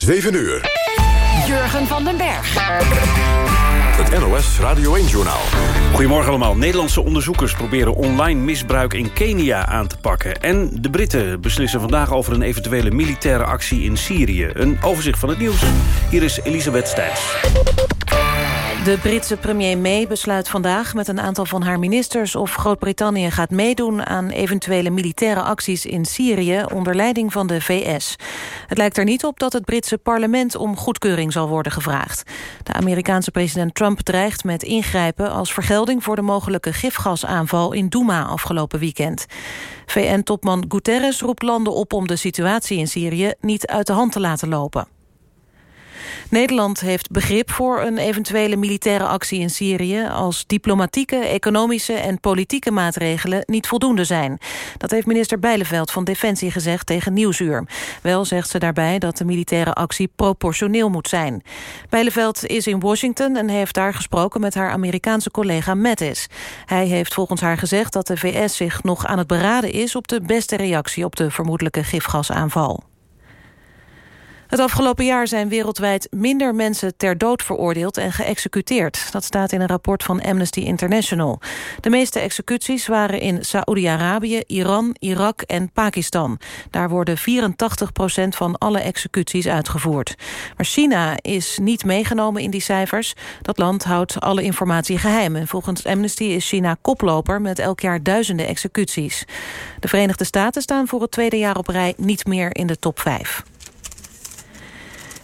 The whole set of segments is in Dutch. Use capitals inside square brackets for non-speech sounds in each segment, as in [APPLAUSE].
7 uur. Jurgen van den Berg. Het NOS Radio 1-journaal. Goedemorgen allemaal. Nederlandse onderzoekers proberen online misbruik in Kenia aan te pakken. En de Britten beslissen vandaag over een eventuele militaire actie in Syrië. Een overzicht van het nieuws. Hier is Elisabeth Stijns. De Britse premier May besluit vandaag met een aantal van haar ministers... of Groot-Brittannië gaat meedoen aan eventuele militaire acties in Syrië... onder leiding van de VS. Het lijkt er niet op dat het Britse parlement om goedkeuring zal worden gevraagd. De Amerikaanse president Trump dreigt met ingrijpen... als vergelding voor de mogelijke gifgasaanval in Douma afgelopen weekend. VN-topman Guterres roept landen op om de situatie in Syrië... niet uit de hand te laten lopen. Nederland heeft begrip voor een eventuele militaire actie in Syrië... als diplomatieke, economische en politieke maatregelen niet voldoende zijn. Dat heeft minister Bijleveld van Defensie gezegd tegen Nieuwsuur. Wel zegt ze daarbij dat de militaire actie proportioneel moet zijn. Bijleveld is in Washington en heeft daar gesproken met haar Amerikaanse collega Mattis. Hij heeft volgens haar gezegd dat de VS zich nog aan het beraden is... op de beste reactie op de vermoedelijke gifgasaanval. Het afgelopen jaar zijn wereldwijd minder mensen ter dood veroordeeld en geëxecuteerd. Dat staat in een rapport van Amnesty International. De meeste executies waren in Saoedi-Arabië, Iran, Irak en Pakistan. Daar worden 84 procent van alle executies uitgevoerd. Maar China is niet meegenomen in die cijfers. Dat land houdt alle informatie geheim. En volgens Amnesty is China koploper met elk jaar duizenden executies. De Verenigde Staten staan voor het tweede jaar op rij niet meer in de top 5.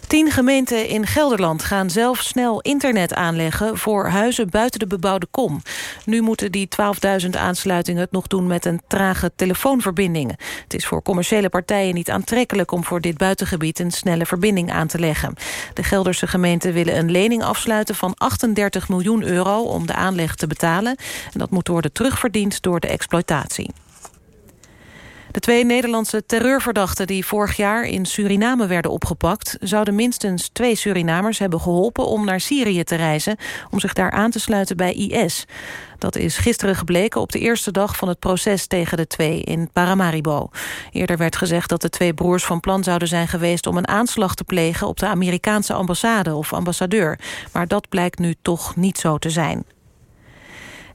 Tien gemeenten in Gelderland gaan zelf snel internet aanleggen... voor huizen buiten de bebouwde kom. Nu moeten die 12.000 aansluitingen het nog doen met een trage telefoonverbinding. Het is voor commerciële partijen niet aantrekkelijk... om voor dit buitengebied een snelle verbinding aan te leggen. De Gelderse gemeenten willen een lening afsluiten van 38 miljoen euro... om de aanleg te betalen. En dat moet worden terugverdiend door de exploitatie. De twee Nederlandse terreurverdachten die vorig jaar in Suriname werden opgepakt... zouden minstens twee Surinamers hebben geholpen om naar Syrië te reizen... om zich daar aan te sluiten bij IS. Dat is gisteren gebleken op de eerste dag van het proces tegen de twee in Paramaribo. Eerder werd gezegd dat de twee broers van plan zouden zijn geweest... om een aanslag te plegen op de Amerikaanse ambassade of ambassadeur. Maar dat blijkt nu toch niet zo te zijn.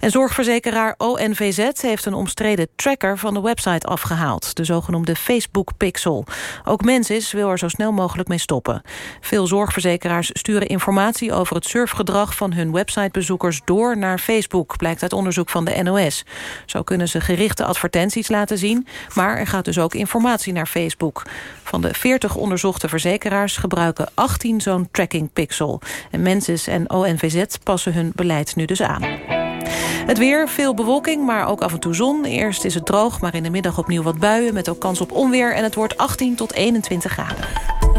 En zorgverzekeraar ONVZ heeft een omstreden tracker van de website afgehaald. De zogenoemde Facebook Pixel. Ook Mensis wil er zo snel mogelijk mee stoppen. Veel zorgverzekeraars sturen informatie over het surfgedrag van hun websitebezoekers door naar Facebook, blijkt uit onderzoek van de NOS. Zo kunnen ze gerichte advertenties laten zien, maar er gaat dus ook informatie naar Facebook. Van de 40 onderzochte verzekeraars gebruiken 18 zo'n tracking pixel. En Mensis en ONVZ passen hun beleid nu dus aan. Het weer, veel bewolking, maar ook af en toe zon. Eerst is het droog, maar in de middag opnieuw wat buien... met ook kans op onweer en het wordt 18 tot 21 graden.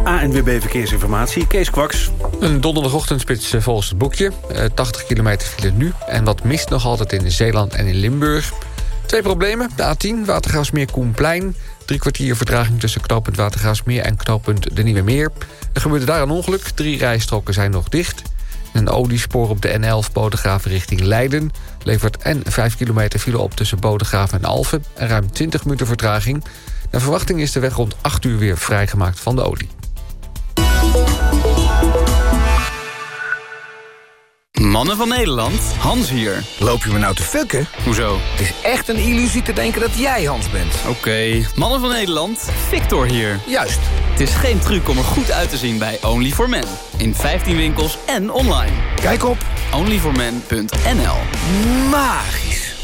ANWB Verkeersinformatie, Kees Kwaks. Een donderdagochtendspits eh, volgens het boekje. 80 eh, kilometer file nu. En wat mist nog altijd in Zeeland en in Limburg. Twee problemen. De A10, Watergraafsmeer Koenplein. Drie kwartier vertraging tussen knooppunt Watergraafsmeer en knooppunt De Nieuwe Meer. Er gebeurde daar een ongeluk. Drie rijstroken zijn nog dicht. Een oliespoor op de N11 Bodegraven richting Leiden... levert en 5 kilometer file op tussen Bodegraven en Alphen... en ruim 20 minuten vertraging. Naar verwachting is de weg rond 8 uur weer vrijgemaakt van de olie. Mannen van Nederland, Hans hier. Loop je me nou te fucken? Hoezo? Het is echt een illusie te denken dat jij Hans bent. Oké, mannen van Nederland, Victor hier. Juist. Het is geen truc om er goed uit te zien bij Only for Men. In 15 winkels en online. Kijk op onlyformen.nl Magisch.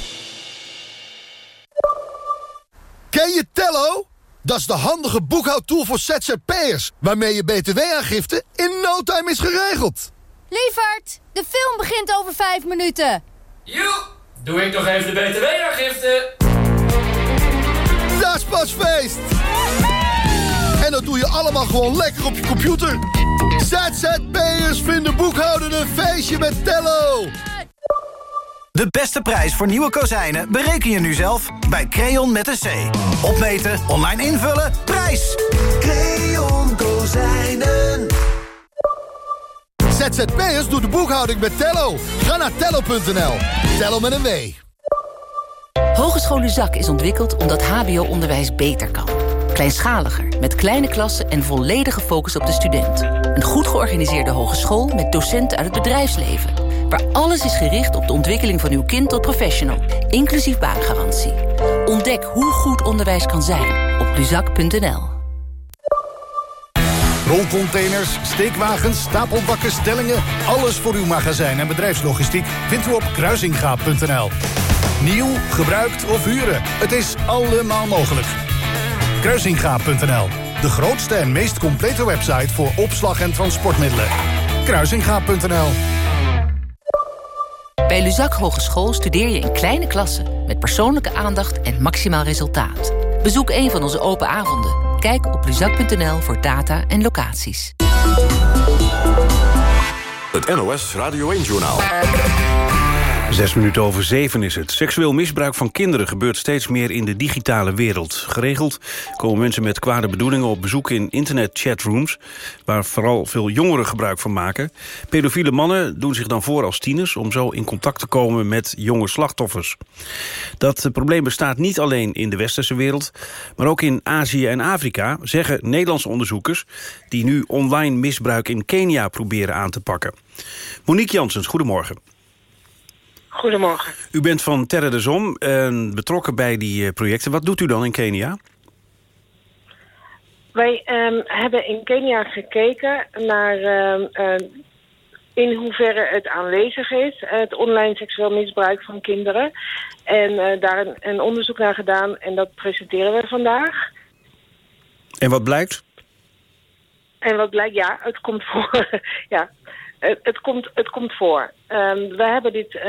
Ken je Tello? Dat is de handige boekhoudtool voor ZZP'ers... waarmee je btw-aangifte in no time is geregeld. Lievert, de film begint over vijf minuten. Joe, doe ik nog even de btw-aangifte. Dat is pas feest. En dat doe je allemaal gewoon lekker op je computer. ZZP'ers vinden boekhouden een feestje met Tello. De beste prijs voor nieuwe kozijnen bereken je nu zelf bij Creon met een C. Opmeten, online invullen, prijs! Creon Kozijnen. ZZP'ers doet de boekhouding met Tello. Ga naar tello.nl. Tello met een W. Hogescholen Zak is ontwikkeld omdat hbo-onderwijs beter kan. Kleinschaliger, met kleine klassen en volledige focus op de student. Een goed georganiseerde hogeschool met docenten uit het bedrijfsleven. Waar alles is gericht op de ontwikkeling van uw kind tot professional. Inclusief baangarantie. Ontdek hoe goed onderwijs kan zijn op luzak.nl. Rolcontainers, steekwagens, stapelbakken, stellingen... alles voor uw magazijn en bedrijfslogistiek vindt u op kruisingaap.nl. Nieuw, gebruikt of huren, het is allemaal mogelijk. Kruisingaap.nl, de grootste en meest complete website... voor opslag en transportmiddelen. Kruisingaap.nl Bij Luzak Hogeschool studeer je in kleine klassen... met persoonlijke aandacht en maximaal resultaat. Bezoek een van onze open avonden. Kijk op luzak.nl voor data en locaties. Het NOS Radio 1-journaal. Zes minuten over zeven is het. Seksueel misbruik van kinderen gebeurt steeds meer in de digitale wereld. Geregeld komen mensen met kwade bedoelingen op bezoek in internetchatrooms... waar vooral veel jongeren gebruik van maken. Pedofiele mannen doen zich dan voor als tieners... om zo in contact te komen met jonge slachtoffers. Dat probleem bestaat niet alleen in de westerse wereld... maar ook in Azië en Afrika, zeggen Nederlandse onderzoekers... die nu online misbruik in Kenia proberen aan te pakken. Monique Janssens, goedemorgen. Goedemorgen. U bent van Terre de Zom en betrokken bij die eh, projecten. Wat doet u dan in Kenia? Wij um, hebben in Kenia gekeken naar um, uh, in hoeverre het aanwezig is, het online seksueel misbruik van kinderen. En uh, daar een, een, onderzoek naar gedaan en dat presenteren we vandaag. En wat blijkt? En wat blijkt, ja, het komt voor. [LAUGHS] ja, het, het, komt, het komt voor. Um, we hebben dit uh,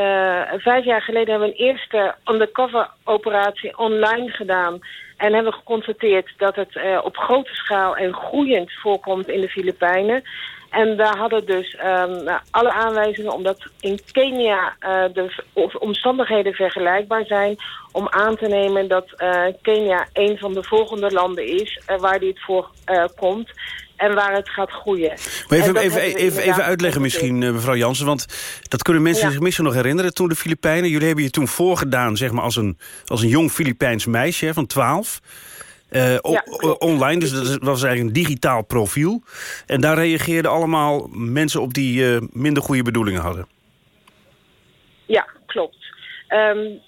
vijf jaar geleden hebben we een eerste undercover operatie online gedaan. En hebben geconstateerd dat het uh, op grote schaal en groeiend voorkomt in de Filipijnen. En daar hadden dus um, alle aanwijzingen, omdat in Kenia uh, de omstandigheden vergelijkbaar zijn... om aan te nemen dat Kenia een van de volgende landen is waar dit voor komt en waar het gaat groeien. Maar even, even, even, even uitleggen misschien, mevrouw Jansen, want dat kunnen mensen ja. zich misschien nog herinneren toen de Filipijnen. Jullie hebben je toen voorgedaan zeg maar, als, een, als een jong Filipijns meisje hè, van 12. Uh, ja, online, dus dat was eigenlijk een digitaal profiel. En daar reageerden allemaal mensen op die uh, minder goede bedoelingen hadden. Ja, klopt. Um,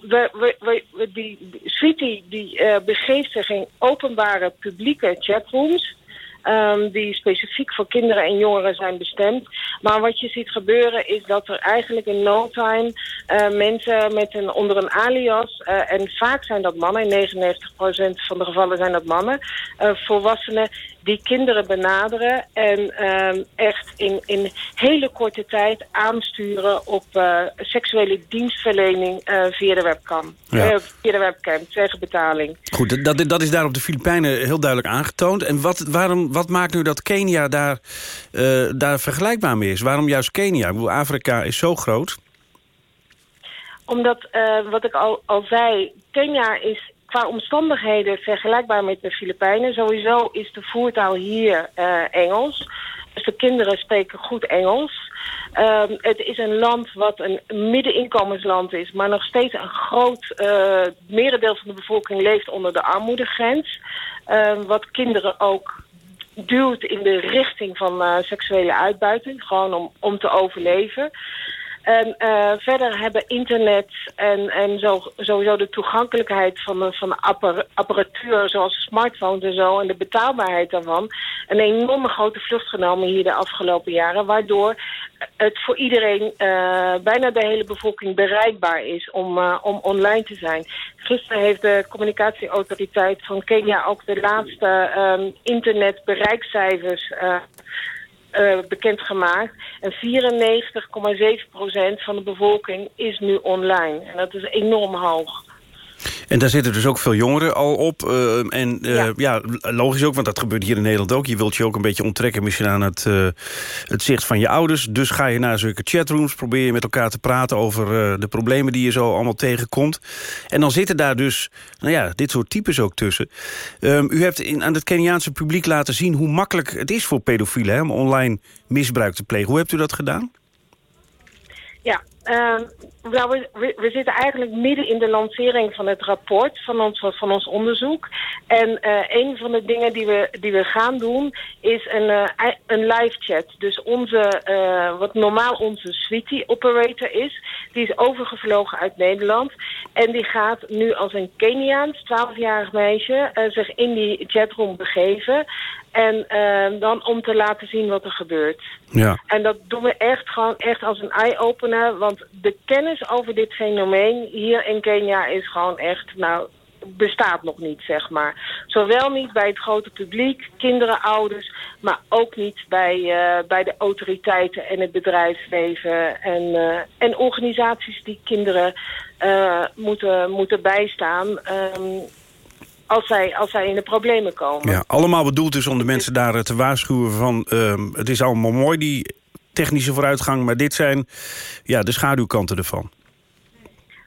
we, we, we, die Sweetie die uh, begeeft zich in openbare publieke chatrooms... Um, die specifiek voor kinderen en jongeren zijn bestemd. Maar wat je ziet gebeuren is dat er eigenlijk in no time uh, mensen met een, onder een alias, uh, en vaak zijn dat mannen, in 99% van de gevallen zijn dat mannen, uh, volwassenen die kinderen benaderen en echt in, in hele korte tijd aansturen op seksuele dienstverlening via de webcam. Ja. via de webcam, tegen betaling. Goed, dat, dat is daar op de Filipijnen heel duidelijk aangetoond. En wat, waarom, wat maakt nu dat Kenia daar, uh, daar vergelijkbaar mee is? Waarom juist Kenia? Ik bedoel, Afrika is zo groot. Omdat, uh, wat ik al, zei, Kenia is qua omstandigheden vergelijkbaar met de Filipijnen. Sowieso is de voertaal hier uh, Engels. Dus de kinderen spreken goed Engels. Um, het is een land wat een middeninkomensland is, maar nog steeds een groot merendeel van de bevolking leeft onder de armoedegrens. Uh, wat kinderen ook duwt in de richting van uh, seksuele uitbuiting, gewoon om, om te overleven. En uh, verder hebben internet en, en zo, sowieso de toegankelijkheid van, van apparatuur zoals smartphones en zo en de betaalbaarheid daarvan een enorme grote vlucht genomen hier de afgelopen jaren. Waardoor het voor iedereen, uh, bijna de hele bevolking bereikbaar is om, uh, om online te zijn. Gisteren heeft de communicatieautoriteit van Kenia ook de laatste um, internetbereikcijfers uh, uh, bekendgemaakt. En 94,7% van de bevolking is nu online. En dat is enorm hoog. En daar zitten dus ook veel jongeren al op. Uh, en uh, ja. ja. logisch ook, want dat gebeurt hier in Nederland ook. Je wilt je ook een beetje onttrekken misschien aan het, uh, het zicht van je ouders. Dus ga je naar zulke chatrooms, probeer je met elkaar te praten... over de problemen die je zo allemaal tegenkomt. En dan zitten daar dus nou ja, dit soort types ook tussen. Um, u hebt in, aan het Keniaanse publiek laten zien hoe makkelijk het is voor pedofielen... Hè, om online misbruik te plegen. Hoe hebt u dat gedaan? Ja, ehm, nou, we, zitten eigenlijk midden in de lancering van het rapport van ons, van ons onderzoek. En eh, een van de dingen die we, die we gaan doen is een, eh, een live chat. Dus onze, eh, wat normaal onze Sweetie operator is, die is overgevlogen uit Nederland. En die gaat nu als een Keniaans, 12-jarig meisje, zich in die chatroom begeven. En eh, dan om te laten zien wat er gebeurt. Ja. En dat doen we echt gewoon echt als een eye-opener. Want de kennis over dit fenomeen hier in Kenia is gewoon echt, nou, bestaat nog niet, zeg maar. Zowel niet bij het grote publiek, kinderen, ouders, maar ook niet bij, eh, bij de autoriteiten en het bedrijfsleven en, eh, en organisaties die kinderen eh, moeten, moeten bijstaan. ehm, als zij, als zij in de problemen komen. Ja, allemaal bedoeld is om de mensen daar te waarschuwen van... ehm, het is allemaal mooi, die technische vooruitgang... maar dit zijn ja, de schaduwkanten ervan.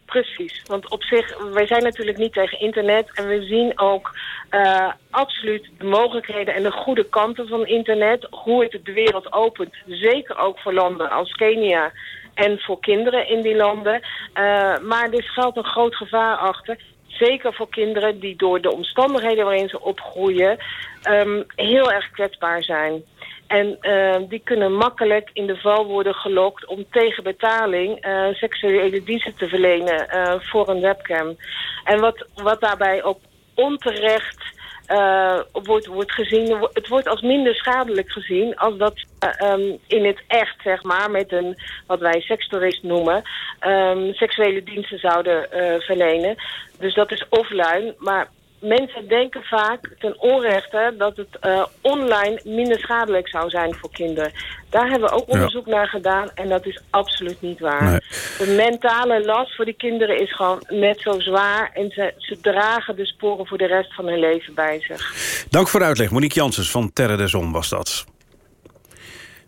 Precies, want op zich, wij zijn natuurlijk niet tegen internet en we zien ook eh, absoluut de mogelijkheden en de goede kanten van internet, hoe het de wereld opent, zeker ook voor landen als Kenia en voor kinderen in die landen. Eh, maar er schuilt een groot gevaar achter, zeker voor kinderen die door de omstandigheden waarin ze opgroeien ehm, heel erg kwetsbaar zijn. En eh, die kunnen makkelijk in de val worden gelokt om tegen betaling eh, seksuele diensten te verlenen eh, voor een webcam. En wat, wat daarbij ook onterecht eh, wordt, wordt gezien, het wordt als minder schadelijk gezien als dat eh, ehm, in het echt, zeg maar, met een, wat wij sekstoerist noemen, ehm, seksuele diensten zouden verlenen. Dus dat is offline, maar mensen denken vaak ten onrechte dat het eh, online minder schadelijk zou zijn voor kinderen. Daar hebben we ook Ja. onderzoek naar gedaan en dat is absoluut niet waar. Nee. De mentale last voor die kinderen is gewoon net zo zwaar en ze, ze dragen de sporen voor de rest van hun leven bij zich. Dank voor de uitleg. Monique Janssens van Terre des Om was dat.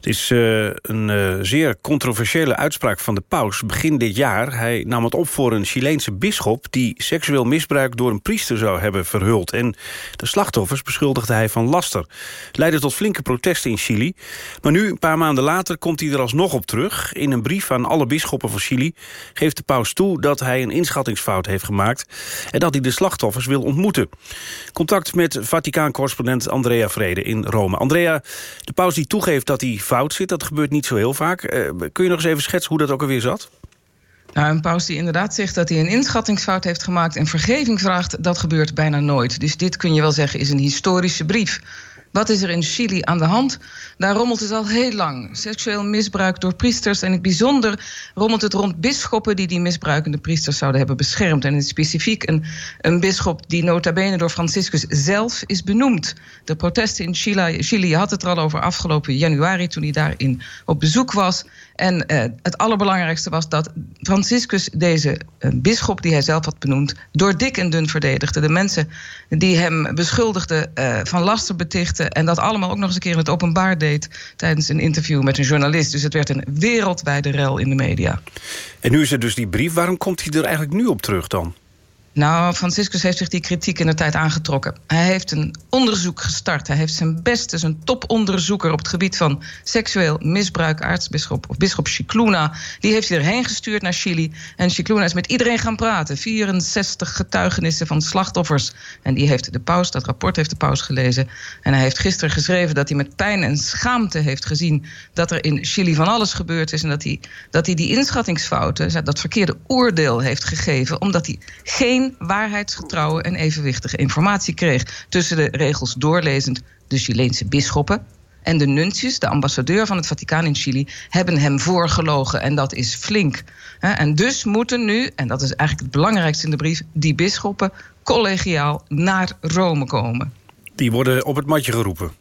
Het is eh, een eh, zeer controversiële uitspraak van de paus begin dit jaar. Hij nam het op voor een Chileense bisschop... die seksueel misbruik door een priester zou hebben verhuld. En de slachtoffers beschuldigde hij van laster. Leidde tot flinke protesten in Chili. Maar nu, een paar maanden later, komt hij er alsnog op terug. In een brief aan alle bisschoppen van Chili geeft de paus toe... dat hij een inschattingsfout heeft gemaakt... en dat hij de slachtoffers wil ontmoeten. Contact met Vaticaan-correspondent Andrea Vrede in Rome. Andrea, de paus die toegeeft dat hij fout zit, dat gebeurt niet zo heel vaak. Eh, kun je nog eens even schetsen hoe dat ook alweer zat? Nou, een paus die inderdaad zegt dat hij een inschattingsfout heeft gemaakt en vergeving vraagt, dat gebeurt bijna nooit. Dus dit kun je wel zeggen is een historische brief. Wat is er in Chili aan de hand? Daar rommelt het al heel lang. Seksueel misbruik door priesters. En in het bijzonder rommelt het rond bisschoppen... die die misbruikende priesters zouden hebben beschermd. En in het specifiek een, een bisschop die nota bene door Franciscus zelf is benoemd. De protesten in Chili, Chili had het er al over afgelopen januari... toen hij daarin op bezoek was. En eh, het allerbelangrijkste was dat Franciscus deze eh, bisschop... die hij zelf had benoemd, door dik en dun verdedigde. De mensen die hem beschuldigden eh, van lasterbetichten... en dat allemaal ook nog eens een keer in het openbaar deed... tijdens een interview met een journalist. Dus het werd een wereldwijde rel in de media. En nu is er dus die brief. Waarom komt hij er eigenlijk nu op terug dan? Nou, Franciscus heeft zich die kritiek in de tijd aangetrokken. Hij heeft een onderzoek gestart. Hij heeft zijn beste, zijn toponderzoeker op het gebied van seksueel misbruik, aartsbisschop of bisschop Chicluna, die heeft hij erheen gestuurd naar Chili. En Chicluna is met iedereen gaan praten. 64 getuigenissen van slachtoffers. En die heeft de paus, dat rapport heeft de paus gelezen. En hij heeft gisteren geschreven dat hij met pijn en schaamte heeft gezien dat er in Chili van alles gebeurd is. En dat hij, dat hij die inschattingsfouten, dat verkeerde oordeel heeft gegeven, omdat hij geen waarheidsgetrouwe en evenwichtige informatie kreeg. Tussen de regels doorlezend de Chileense bisschoppen. En de nuntius, de ambassadeur van het Vaticaan in Chili, hebben hem voorgelogen. En dat is flink. En dus moeten nu, en dat is eigenlijk het belangrijkste in de brief, die bisschoppen collegiaal naar Rome komen. Die worden op het matje geroepen.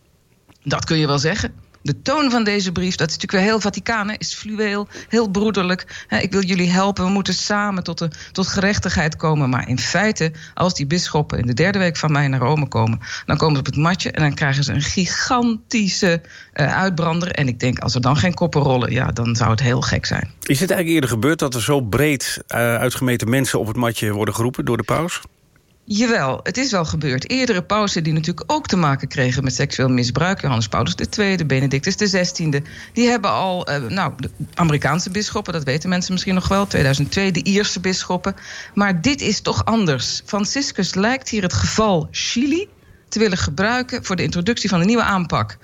Dat kun je wel zeggen. De toon van deze brief, dat is natuurlijk weer heel Vaticaan, is fluweel, heel broederlijk. Ik wil jullie helpen, we moeten samen tot, de, tot gerechtigheid komen. Maar in feite, als die bisschoppen in de derde week van mei naar Rome komen... dan komen ze op het matje en dan krijgen ze een gigantische eh, uitbrander. En ik denk, als er dan geen koppen rollen, ja, dan zou het heel gek zijn. Is het eigenlijk eerder gebeurd dat er zo breed eh, uitgemeten mensen op het matje worden geroepen door de paus? Jawel, het is wel gebeurd. Eerdere pausen die natuurlijk ook te maken kregen met seksueel misbruik. Johannes Paulus II, Benedictus XVI. Die hebben al, uh, nou, de Amerikaanse bisschoppen, dat weten mensen misschien nog wel. 2002, de Ierse bisschoppen. Maar dit is toch anders. Franciscus lijkt hier het geval Chili te willen gebruiken voor de introductie van een nieuwe aanpak.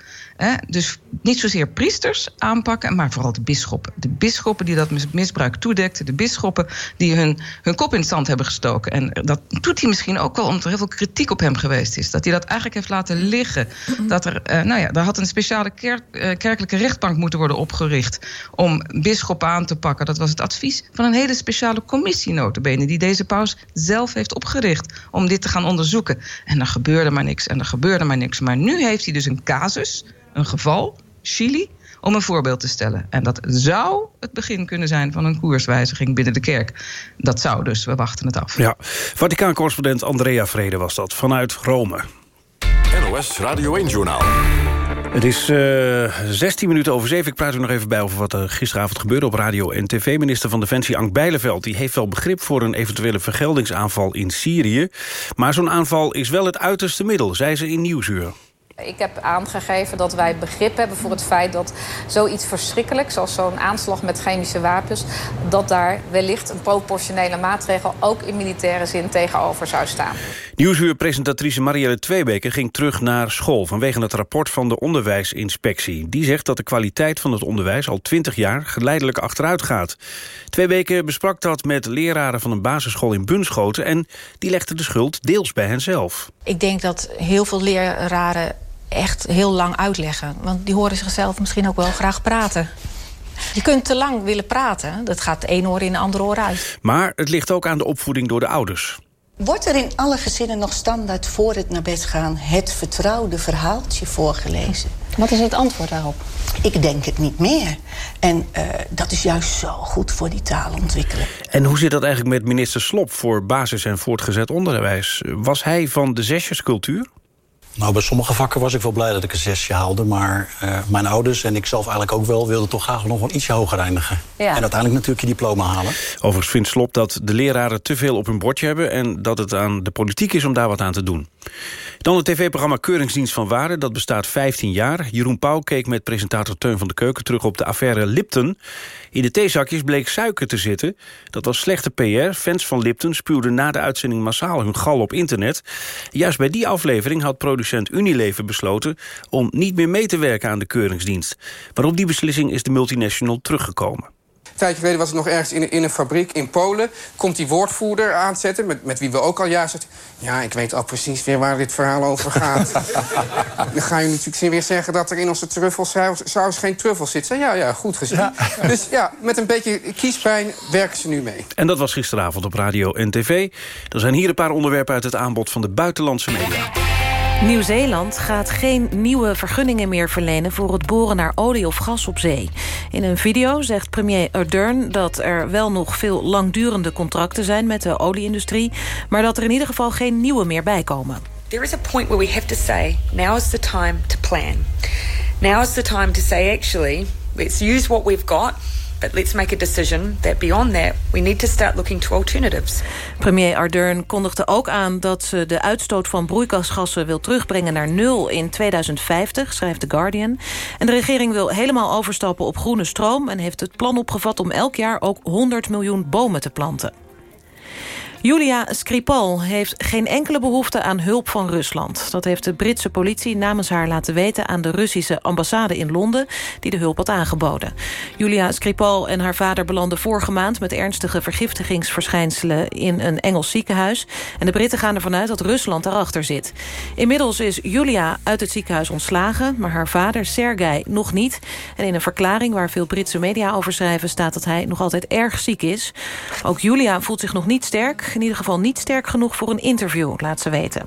dus niet zozeer priesters aanpakken, maar vooral de bisschoppen. De bisschoppen die dat misbruik toedekten. De bisschoppen die hun, hun kop in stand hebben gestoken. En dat doet hij misschien ook wel omdat er heel veel kritiek op hem geweest is. Dat hij dat eigenlijk heeft laten liggen. Dat er, uh, nou ja, daar had een speciale kerk, uh, kerkelijke rechtbank moeten worden opgericht. om bisschoppen aan te pakken. Dat was het advies van een hele speciale commissie, notabene, die deze paus zelf heeft opgericht. om dit te gaan onderzoeken. En er gebeurde maar niks en er gebeurde maar niks. Maar nu heeft hij dus een casus, een geval, Chili, om een voorbeeld te stellen. En dat zou het begin kunnen zijn van een koerswijziging binnen de kerk. Dat zou dus, we wachten het af. Ja, Vaticaan-correspondent Andrea Vrede was dat, vanuit Rome. NOS Radio 1-journaal. Het is uh, eh, 16 minuten over 7. Ik praat u nog even bij over wat er gisteravond gebeurde op radio en tv. Minister van Defensie Ank Bijleveld die heeft wel begrip voor een eventuele vergeldingsaanval in Syrië. Maar zo'n aanval is wel het uiterste middel, zei ze in Nieuwsuur. Ik heb aangegeven dat wij begrip hebben voor het feit dat zoiets verschrikkelijks... als zo'n aanslag met chemische wapens... dat daar wellicht een proportionele maatregel... ook in militaire zin tegenover zou staan. Nieuwsuurpresentatrice Marielle Tweebeke ging terug naar school... vanwege het rapport van de onderwijsinspectie. Die zegt dat de kwaliteit van het onderwijs al 20 jaar geleidelijk achteruit gaat. Tweebeke besprak dat met leraren van een basisschool in Bunschoten... en die legde de schuld deels bij henzelf. Ik denk dat heel veel leraren echt heel lang uitleggen. Want die horen zichzelf misschien ook wel graag praten. Je kunt te lang willen praten. Dat gaat de ene oor in de andere oor uit. Maar het ligt ook aan de opvoeding door de ouders. Wordt er in alle gezinnen nog standaard voor het naar bed gaan... het vertrouwde verhaaltje voorgelezen? Wat is het antwoord daarop? Ik denk het niet meer. En uh, dat is juist zo goed voor die taalontwikkeling. En hoe zit dat eigenlijk met minister Slop voor basis- en voortgezet onderwijs? Was hij van de zesjescultuur? Nou, bij sommige vakken was ik wel blij dat ik een zesje haalde. Maar uh, mijn ouders en ik zelf eigenlijk ook wel... wilden toch graag nog wel ietsje hoger eindigen. Ja. En uiteindelijk natuurlijk je diploma halen. Overigens vindt Slop dat de leraren te veel op hun bordje hebben... en dat het aan de politiek is om daar wat aan te doen. Dan het tv-programma Keuringsdienst van Waarde. Dat bestaat 15 jaar. Jeroen Pauw keek met presentator Teun van de Keuken terug op de affaire Lipton. In de theezakjes bleek suiker te zitten. Dat was slechte PR. Fans van Lipton spuwden na de uitzending massaal hun gal op internet. Juist bij die aflevering had producent Unilever besloten... om niet meer mee te werken aan de keuringsdienst. Maar op die beslissing is de multinational teruggekomen tijdje geleden was het nog ergens in, in een fabriek in Polen. Komt die woordvoerder aanzetten, met, met wie we ook al ja zegt... ja, ik weet al precies weer waar dit verhaal over gaat. [LAUGHS] Dan ga je natuurlijk weer zeggen dat er in onze truffelsaus geen truffel zit. Ja, ja, goed gezien. Dus ja, met een beetje kiespijn werken ze nu mee. En dat was gisteravond op radio en tv. Er zijn hier een paar onderwerpen uit het aanbod van de buitenlandse media. Nieuw-Zeeland gaat geen nieuwe vergunningen meer verlenen... voor het boren naar olie of gas op zee. In een video zegt premier Ardern dat er wel nog veel langdurende contracten zijn... met de olieindustrie, maar dat er in ieder geval geen nieuwe meer bijkomen. There is a point where we have to say, now is the time to plan. Now is the time to say, actually, let's use what we've got... But let's make a decision that beyond that we need to start looking to alternatives. Premier Ardern kondigde ook aan dat ze de uitstoot van broeikasgassen wil terugbrengen naar nul in 2050, schrijft The Guardian. En de regering wil helemaal overstappen op groene stroom en heeft het plan opgevat om elk jaar ook 100 miljoen bomen te planten. Julia Skripal heeft geen enkele behoefte aan hulp van Rusland. Dat heeft de Britse politie namens haar laten weten... aan de Russische ambassade in Londen, die de hulp had aangeboden. Julia Skripal en haar vader belanden vorige maand... met ernstige vergiftigingsverschijnselen in een Engels ziekenhuis. En de Britten gaan ervan uit dat Rusland daarachter zit. Inmiddels is Julia uit het ziekenhuis ontslagen... maar haar vader, Sergei, nog niet. En in een verklaring waar veel Britse media over schrijven... staat dat hij nog altijd erg ziek is. Ook Julia voelt zich nog niet sterk in ieder geval niet sterk genoeg voor een interview, laat ze weten.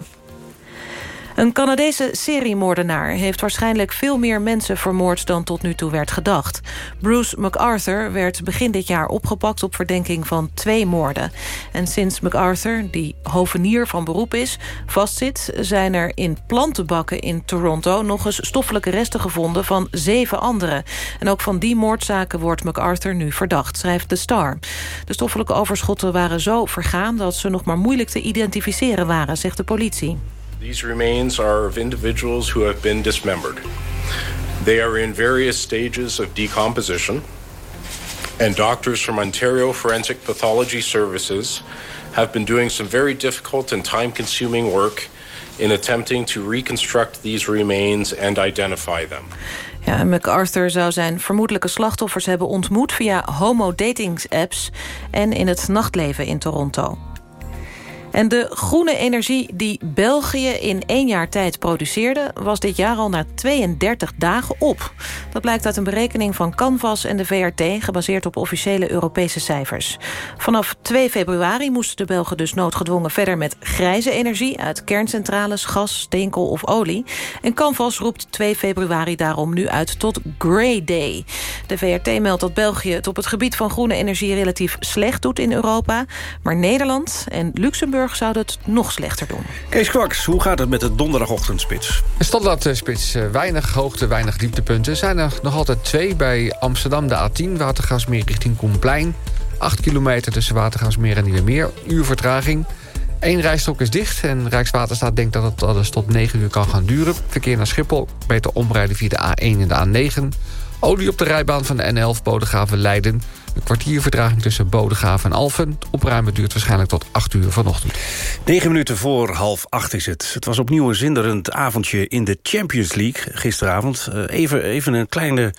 Een Canadese seriemoordenaar heeft waarschijnlijk veel meer mensen vermoord dan tot nu toe werd gedacht. Bruce MacArthur werd begin dit jaar opgepakt op verdenking van twee moorden. En sinds MacArthur, die hovenier van beroep is, vastzit... zijn er in plantenbakken in Toronto nog eens stoffelijke resten gevonden van zeven anderen. En ook van die moordzaken wordt MacArthur nu verdacht, schrijft The Star. De stoffelijke overschotten waren zo vergaan dat ze nog maar moeilijk te identificeren waren, zegt de politie. These remains are of individuals who have been dismembered. They are in various stages of decomposition, and doctors from Ontario Forensic Pathology Services have been doing some very difficult and time consuming work in attempting to reconstruct these remains and identify them. Ja, MacArthur zou zijn vermoedelijke slachtoffers hebben ontmoet... via homo-datingsapps en in het nachtleven in Toronto. En de groene energie die België in één jaar tijd produceerde... was dit jaar al na 32 dagen op. Dat blijkt uit een berekening van Canvas en de VRT... gebaseerd op officiële Europese cijfers. Vanaf 2 februari moesten de Belgen dus noodgedwongen verder... met grijze energie uit kerncentrales, gas, steenkool of olie. En Canvas roept 2 februari daarom nu uit tot Grey Day. De VRT meldt dat België het op het gebied van groene energie... relatief slecht doet in Europa. Maar Nederland en Luxemburg zouden het nog slechter doen. Kees Kwaks, hoe gaat het met de donderdagochtendspits? De standaardspits, eh, weinig hoogte, weinig dieptepunten. zijn er nog altijd twee bij Amsterdam, de A10, Watergasmeer richting Koenplein. 8 kilometer tussen Watergasmeer en Nieuwemeer, uur vertraging. Eén rijstrook is dicht en Rijkswaterstaat denkt dat het alles tot 9 uur kan gaan duren. Verkeer naar Schiphol beter omrijden via de A1 en de A9. Olie op de rijbaan van de N11 Bodegraven Leiden. Een kwartier vertraging tussen Bodegraven en Alphen. Opruimen duurt waarschijnlijk tot 8 uur vanochtend. 9 minuten voor half 8 is het. Het was opnieuw een zinderend avondje in de Champions League gisteravond. Uh, even, even een kleine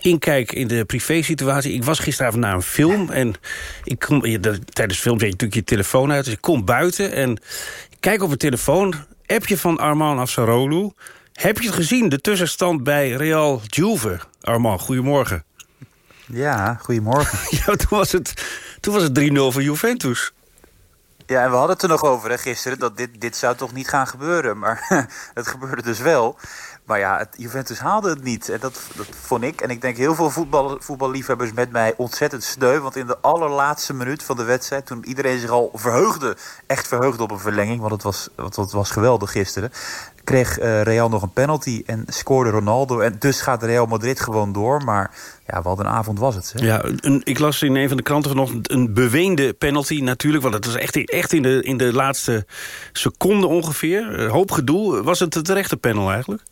inkijk in de privésituatie. Ik was gisteravond naar een film en ik kom, tijdens film zet je natuurlijk je telefoon uit. Dus ik kom buiten en kijk op mijn telefoon. Appje van Arman Afsarolu. Heb je het gezien, de tussenstand bij Real Juve? Arman, goedemorgen. Ja, goedemorgen. [LAUGHS] ja, toen was het, toen was het 3-0 voor Juventus. Ja, en we hadden het er nog over hè, gisteren... dat dit, dit zou toch niet gaan gebeuren. Maar [LAUGHS] het gebeurde dus wel. Maar ja, het, Juventus haalde het niet. En dat, dat vond ik, en ik denk heel veel voetbal, voetballiefhebbers met mij, ontzettend sneu. Want in de allerlaatste minuut van de wedstrijd, toen iedereen zich al verheugde... echt verheugde op een verlenging, want het was, want het was geweldig gisteren kreeg uh, Real nog een penalty en scoorde Ronaldo. En dus gaat Real Madrid gewoon door. Maar ja, wat een avond was het. Ja, een, ik las in een van de kranten vanochtend een beweende penalty natuurlijk. Want het was echt, echt in, de, in de laatste seconde ongeveer. Hoop gedoe. Was het een terechte panel eigenlijk?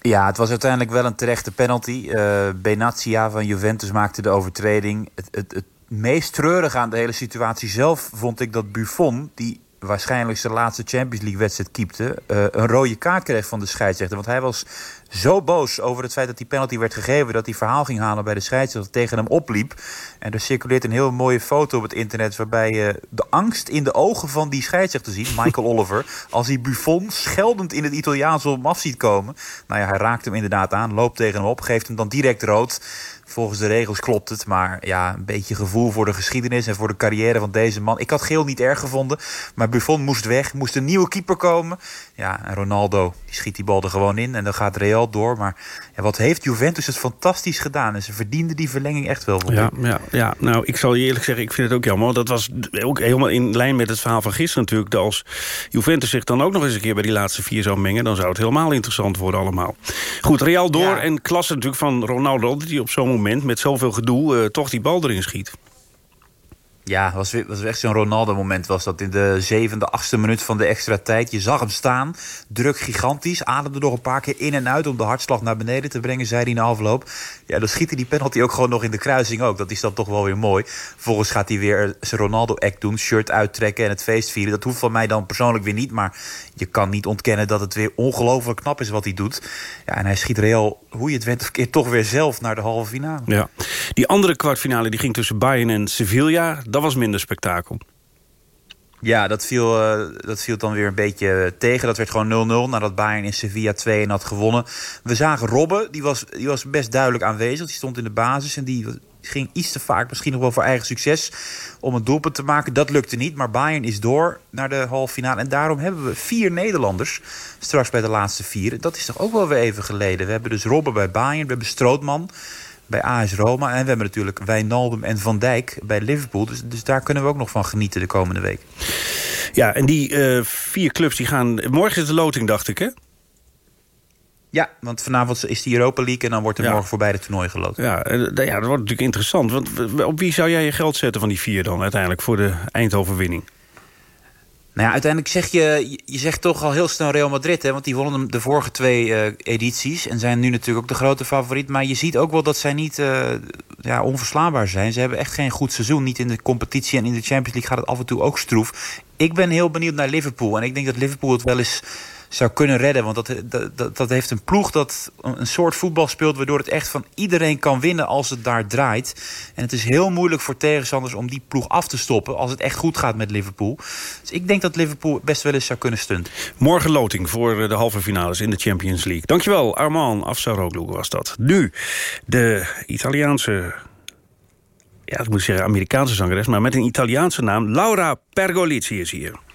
Ja, het was uiteindelijk wel een terechte penalty. Uh, Benatia van Juventus maakte de overtreding. Het, het, het meest treurige aan de hele situatie zelf vond ik dat Buffon... die waarschijnlijk zijn laatste Champions League wedstrijd keepte... Uh, een rode kaart kreeg van de scheidsrechter. Want hij was zo boos over het feit dat die penalty werd gegeven... dat hij verhaal ging halen bij de scheidsrechter tegen hem opliep. En er circuleert een heel mooie foto op het internet... waarbij je de angst in de ogen van die scheidsrechter ziet, Michael [LAUGHS] Oliver... als hij Buffon scheldend in het Italiaans op hem af ziet komen. Nou ja, hij raakt hem inderdaad aan, loopt tegen hem op... geeft hem dan direct rood... Volgens de regels klopt het, maar ja, een beetje gevoel voor de geschiedenis en voor de carrière van deze man. Ik had geel niet erg gevonden, maar Buffon moest weg, moest een nieuwe keeper komen. Ja, en Ronaldo die schiet die bal er gewoon in en dan gaat Real door. Maar ja, wat heeft Juventus het fantastisch gedaan en ze verdienden die verlenging echt wel. Ja, ja, ja, nou, ik zal je eerlijk zeggen, ik vind het ook jammer. Dat was ook helemaal in lijn met het verhaal van gisteren natuurlijk. Als Juventus zich dan ook nog eens een keer bij die laatste vier zou mengen... dan zou het helemaal interessant worden allemaal. Goed, Real door ja. en klasse natuurlijk van Ronaldo... die op zo'n moment met zoveel gedoe uh, toch die bal erin schiet. Ja, was, was echt zo'n Ronaldo-moment. Was dat in de zevende, achtste minuut van de extra tijd. Je zag hem staan, druk gigantisch. Ademde nog een paar keer in en uit om de hartslag naar beneden te brengen, zei hij de afloop. Ja, dan schiet hij die penalty ook gewoon nog in de kruising ook. Dat is dan toch wel weer mooi. Vervolgens gaat hij weer zijn Ronaldo-act doen, shirt uittrekken en het feest vieren. Dat hoeft van mij dan persoonlijk weer niet, maar je kan niet ontkennen dat het weer ongelooflijk knap is wat hij doet. Ja, en hij schiet Real, hoe je het went keer, toch weer zelf naar de halve finale. Ja. Die andere kwartfinale die ging tussen Bayern en Sevilla dat was minder spektakel. Ja, dat viel, uh, dat viel dan weer een beetje tegen. Dat werd gewoon 0-0 nadat Bayern in Sevilla 2 had gewonnen. We zagen Robben, die was, die was best duidelijk aanwezig. Die stond in de basis en die ging iets te vaak misschien nog wel voor eigen succes... om een doelpunt te maken. Dat lukte niet, maar Bayern is door naar de halve finale. En daarom hebben we vier Nederlanders straks bij de laatste vier. Dat is toch ook wel weer even geleden. We hebben dus Robben bij Bayern, we hebben Strootman bij AS Roma. En we hebben natuurlijk Wijnaldum en Van Dijk bij Liverpool. Dus, dus daar kunnen we ook nog van genieten de komende week. Ja, en die uh, vier clubs die gaan... Morgen is de loting, dacht ik, hè? Ja, want vanavond is de Europa League... en dan wordt er ja. morgen voorbij de toernooi geloten. Ja, ja, dat wordt natuurlijk interessant. Want op wie zou jij je geld zetten van die vier dan uiteindelijk... voor de eindoverwinning? Nou ja, uiteindelijk zeg je, je zegt toch al heel snel Real Madrid. Hè, want die wonnen de vorige twee uh, edities. En zijn nu natuurlijk ook de grote favoriet. Maar je ziet ook wel dat zij niet uh, ja, onverslaanbaar zijn. Ze hebben echt geen goed seizoen. Niet in de competitie en in de Champions League gaat het af en toe ook stroef. Ik ben heel benieuwd naar Liverpool. En ik denk dat Liverpool het wel eens zou kunnen redden. Want dat, dat, dat heeft een ploeg dat een soort voetbal speelt... waardoor het echt van iedereen kan winnen als het daar draait. En het is heel moeilijk voor tegenstanders om die ploeg af te stoppen... als het echt goed gaat met Liverpool. Dus ik denk dat Liverpool best wel eens zou kunnen stunten. Morgen loting voor de halve finales in de Champions League. Dankjewel, Arman Afsaroglu was dat. Nu de Italiaanse ja, ik moet zeggen Amerikaanse zangeres... maar met een Italiaanse naam. Laura Pergolizzi is hier.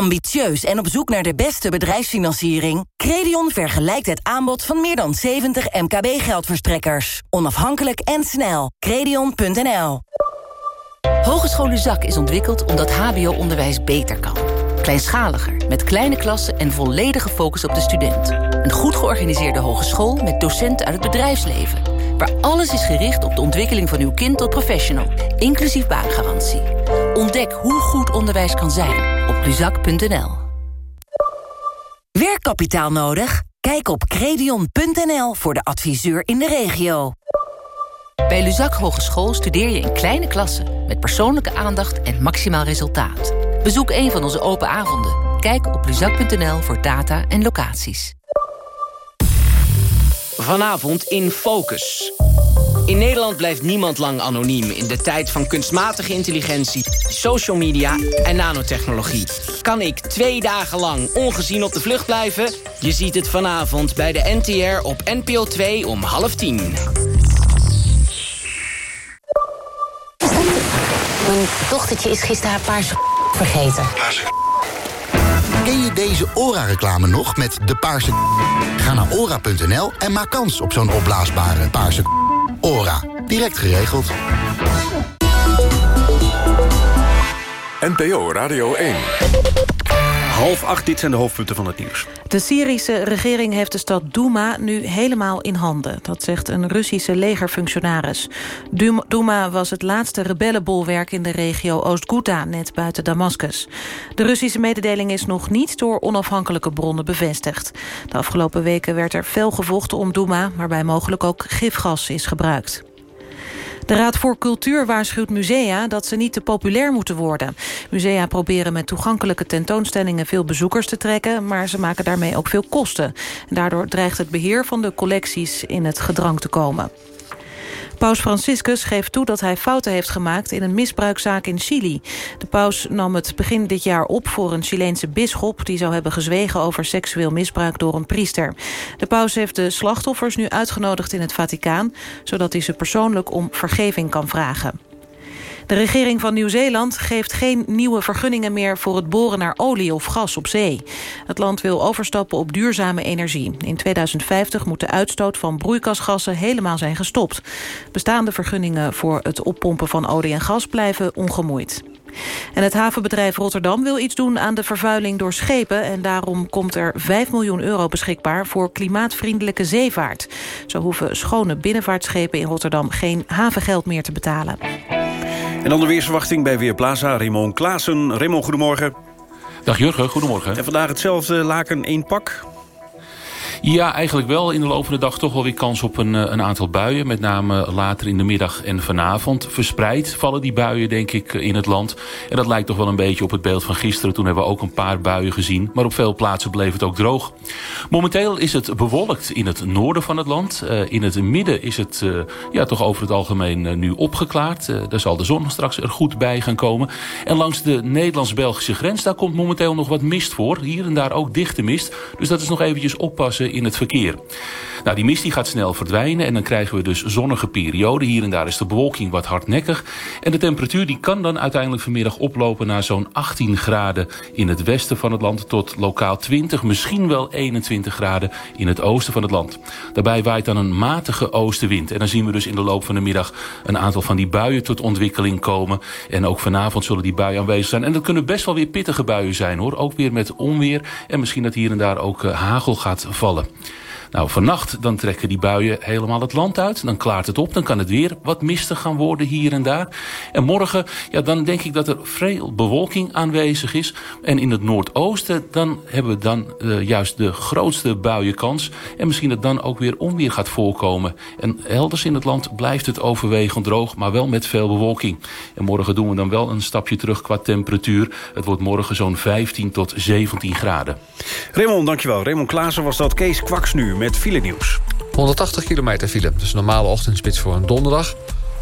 Ambitieus en op zoek naar de beste bedrijfsfinanciering? Credion vergelijkt het aanbod van meer dan 70 MKB-geldverstrekkers. Onafhankelijk en snel. Credion.nl Hogescholen Zak is ontwikkeld omdat hbo-onderwijs beter kan. Kleinschaliger, met kleine klassen en volledige focus op de student. Een goed georganiseerde hogeschool met docenten uit het bedrijfsleven. Waar alles is gericht op de ontwikkeling van uw kind tot professional. Inclusief baangarantie. Ontdek hoe goed onderwijs kan zijn luzak.nl. Werkkapitaal nodig? Kijk op credion.nl voor de adviseur in de regio. Bij Luzak Hogeschool studeer je in kleine klassen... met persoonlijke aandacht en maximaal resultaat. Bezoek een van onze open avonden. Kijk op luzak.nl voor data en locaties. Vanavond in Focus. In Nederland blijft niemand lang anoniem in de tijd van kunstmatige intelligentie, social media en nanotechnologie. Kan ik twee dagen lang ongezien op de vlucht blijven? Je ziet het vanavond bij de NTR op NPO 2 om half tien. Mijn dochtertje is gisteren haar paarse [LAUGHS] vergeten. [LAUGHS] Ken je deze ORA-reclame nog met de paarse [LAUGHS] Ga naar ora.nl en maak kans op zo'n opblaasbare paarse ORA. Direct geregeld. NPO Radio 1. Half acht, dit zijn de hoofdpunten van het nieuws. De Syrische regering heeft de stad Douma nu helemaal in handen. Dat zegt een Russische legerfunctionaris. Douma was het laatste rebellenbolwerk in de regio Oost-Ghouta... net buiten Damascus. De Russische mededeling is nog niet door onafhankelijke bronnen bevestigd. De afgelopen weken werd er fel gevochten om Douma... waarbij mogelijk ook gifgas is gebruikt. De Raad voor Cultuur waarschuwt musea dat ze niet te populair moeten worden. Musea proberen met toegankelijke tentoonstellingen veel bezoekers te trekken... maar ze maken daarmee ook veel kosten. Daardoor dreigt het beheer van de collecties in het gedrang te komen. Paus Franciscus geeft toe dat hij fouten heeft gemaakt in een misbruikzaak in Chili. De paus nam het begin dit jaar op voor een Chileense bisschop... die zou hebben gezwegen over seksueel misbruik door een priester. De paus heeft de slachtoffers nu uitgenodigd in het Vaticaan... zodat hij ze persoonlijk om vergeving kan vragen. De regering van Nieuw-Zeeland geeft geen nieuwe vergunningen meer... voor het boren naar olie of gas op zee. Het land wil overstappen op duurzame energie. In 2050 moet de uitstoot van broeikasgassen helemaal zijn gestopt. Bestaande vergunningen voor het oppompen van olie en gas blijven ongemoeid. En het havenbedrijf Rotterdam wil iets doen aan de vervuiling door schepen... en daarom komt er 5 miljoen euro beschikbaar voor klimaatvriendelijke zeevaart. Zo hoeven schone binnenvaartschepen in Rotterdam geen havengeld meer te betalen. En dan de weersverwachting bij Weerplaza, Raymond Klaassen. Raymond, goedemorgen. Dag Jurgen, goedemorgen. En vandaag hetzelfde laken één pak? Ja, eigenlijk wel. In de loop van de dag toch wel weer kans op een, een aantal buien. Met name later in de middag en vanavond. Verspreid vallen die buien, denk ik, in het land. En dat lijkt toch wel een beetje op het beeld van gisteren. Toen hebben we ook een paar buien gezien. Maar op veel plaatsen bleef het ook droog. Momenteel is het bewolkt in het noorden van het land. Uh, in het midden is het ja, toch over het algemeen nu opgeklaard. daar zal de zon straks er goed bij gaan komen. En langs de Nederlands-Belgische grens... daar komt momenteel nog wat mist voor. Hier en daar ook dichte mist. Dus dat is nog eventjes oppassen in het verkeer. Nou, die mist die gaat snel verdwijnen en dan krijgen we dus zonnige perioden. Hier en daar is de bewolking wat hardnekkig. En de temperatuur die kan dan uiteindelijk vanmiddag oplopen naar zo'n 18 graden in het westen van het land... tot lokaal 20, misschien wel 21 graden in het oosten van het land. Daarbij waait dan een matige oostenwind. En dan zien we dus in de loop van de middag een aantal van die buien tot ontwikkeling komen. En ook vanavond zullen die buien aanwezig zijn. En dat kunnen best wel weer pittige buien zijn hoor. Ook weer met onweer en misschien dat hier en daar ook uh, hagel gaat vallen. Hvala. Nou, vannacht dan trekken die buien helemaal het land uit. Dan klaart het op, dan kan het weer wat mistig gaan worden hier en daar. En morgen, ja, dan denk ik dat er veel bewolking aanwezig is. En in het noordoosten, dan hebben we dan uh, juist de grootste buienkans. En misschien dat dan ook weer onweer gaat voorkomen. En elders in het land blijft het overwegend droog, maar wel met veel bewolking. En morgen doen we dan wel een stapje terug qua temperatuur. Het wordt morgen zo'n 15 tot 17 graden. Raymond, dankjewel. Raymond Klaassen was dat. Kees Kwaks nu met file nieuws. 180 kilometer file, dus een normale ochtendspits voor een donderdag.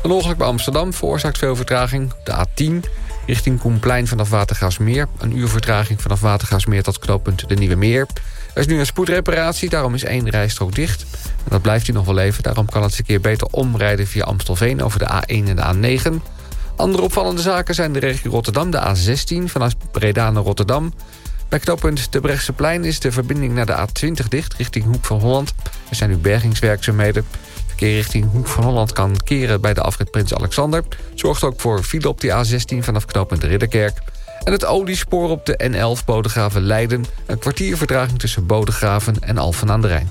Een ongeluk bij Amsterdam veroorzaakt veel vertraging. De A10 richting Koenplein vanaf Watergaasmeer. Een uur vertraging vanaf Watergaasmeer tot knooppunt de Nieuwe Meer. Er is nu een spoedreparatie, daarom is één rijstrook dicht. En dat blijft hij nog wel even, daarom kan het verkeer beter omrijden via Amstelveen over de A1 en de A9. Andere opvallende zaken zijn de regio Rotterdam, de A16 vanaf Breda naar Rotterdam. Bij knooppunt de Brechtseplein is de verbinding naar de A20 dicht richting Hoek van Holland. Er zijn nu bergingswerkzaamheden. Verkeer richting Hoek van Holland kan keren bij de afrit Prins Alexander. Zorgt ook voor file op die A16 vanaf knooppunt Ridderkerk. En het oliespoor op de N11 Bodegraven Leiden. Een kwartier vertraging tussen Bodegraven en Alphen aan de Rijn.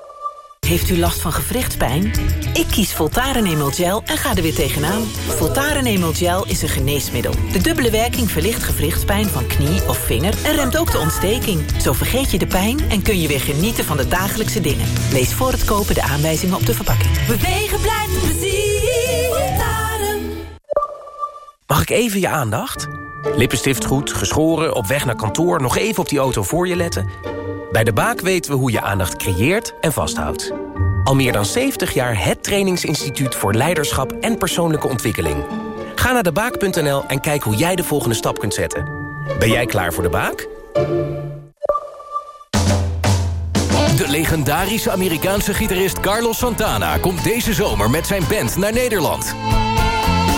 Heeft u last van gewrichtspijn? Ik kies Voltaren Emel Gel en ga er weer tegenaan. Voltaren Emel Gel is een geneesmiddel. De dubbele werking verlicht gewrichtspijn van knie of vinger... en remt ook de ontsteking. Zo vergeet je de pijn en kun je weer genieten van de dagelijkse dingen. Lees voor het kopen de aanwijzingen op de verpakking. Bewegen blijft plezier. Voltaren. Mag ik even je aandacht? Lippenstift goed, geschoren, op weg naar kantoor... nog even op die auto voor je letten... Bij De Baak weten we hoe je aandacht creëert en vasthoudt. Al meer dan 70 jaar het trainingsinstituut voor leiderschap en persoonlijke ontwikkeling. Ga naar debaak.nl en kijk hoe jij de volgende stap kunt zetten. Ben jij klaar voor De Baak? De legendarische Amerikaanse gitarist Carlos Santana... komt deze zomer met zijn band naar Nederland.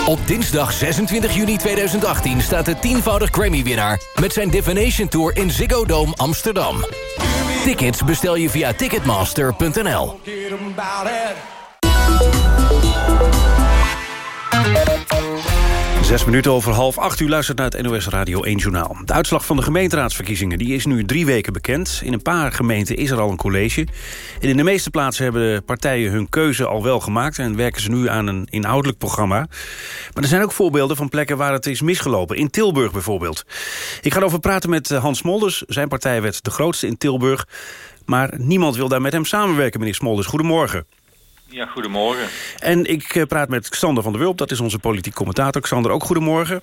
Op dinsdag 26 juni 2018 staat de tienvoudig Grammy-winnaar... met zijn Divination Tour in Ziggo Dome Amsterdam. Tickets bestel je via ticketmaster.nl. Zes minuten over half acht. U luistert naar het NOS Radio 1 Journaal. De uitslag van de gemeenteraadsverkiezingen die is nu drie weken bekend. In een paar gemeenten is er al een college. En in de meeste plaatsen hebben de partijen hun keuze al wel gemaakt... en werken ze nu aan een inhoudelijk programma. Maar er zijn ook voorbeelden van plekken waar het is misgelopen. In Tilburg bijvoorbeeld. Ik ga erover praten met eh, Hans Smolders. Zijn partij werd de grootste in Tilburg. Maar niemand wil daar met hem samenwerken, meneer Smolders. Goedemorgen. Ja, goedemorgen. En ik eh, praat met Xander van der Wulp, dat is onze politiek commentator. Xander, ook goedemorgen.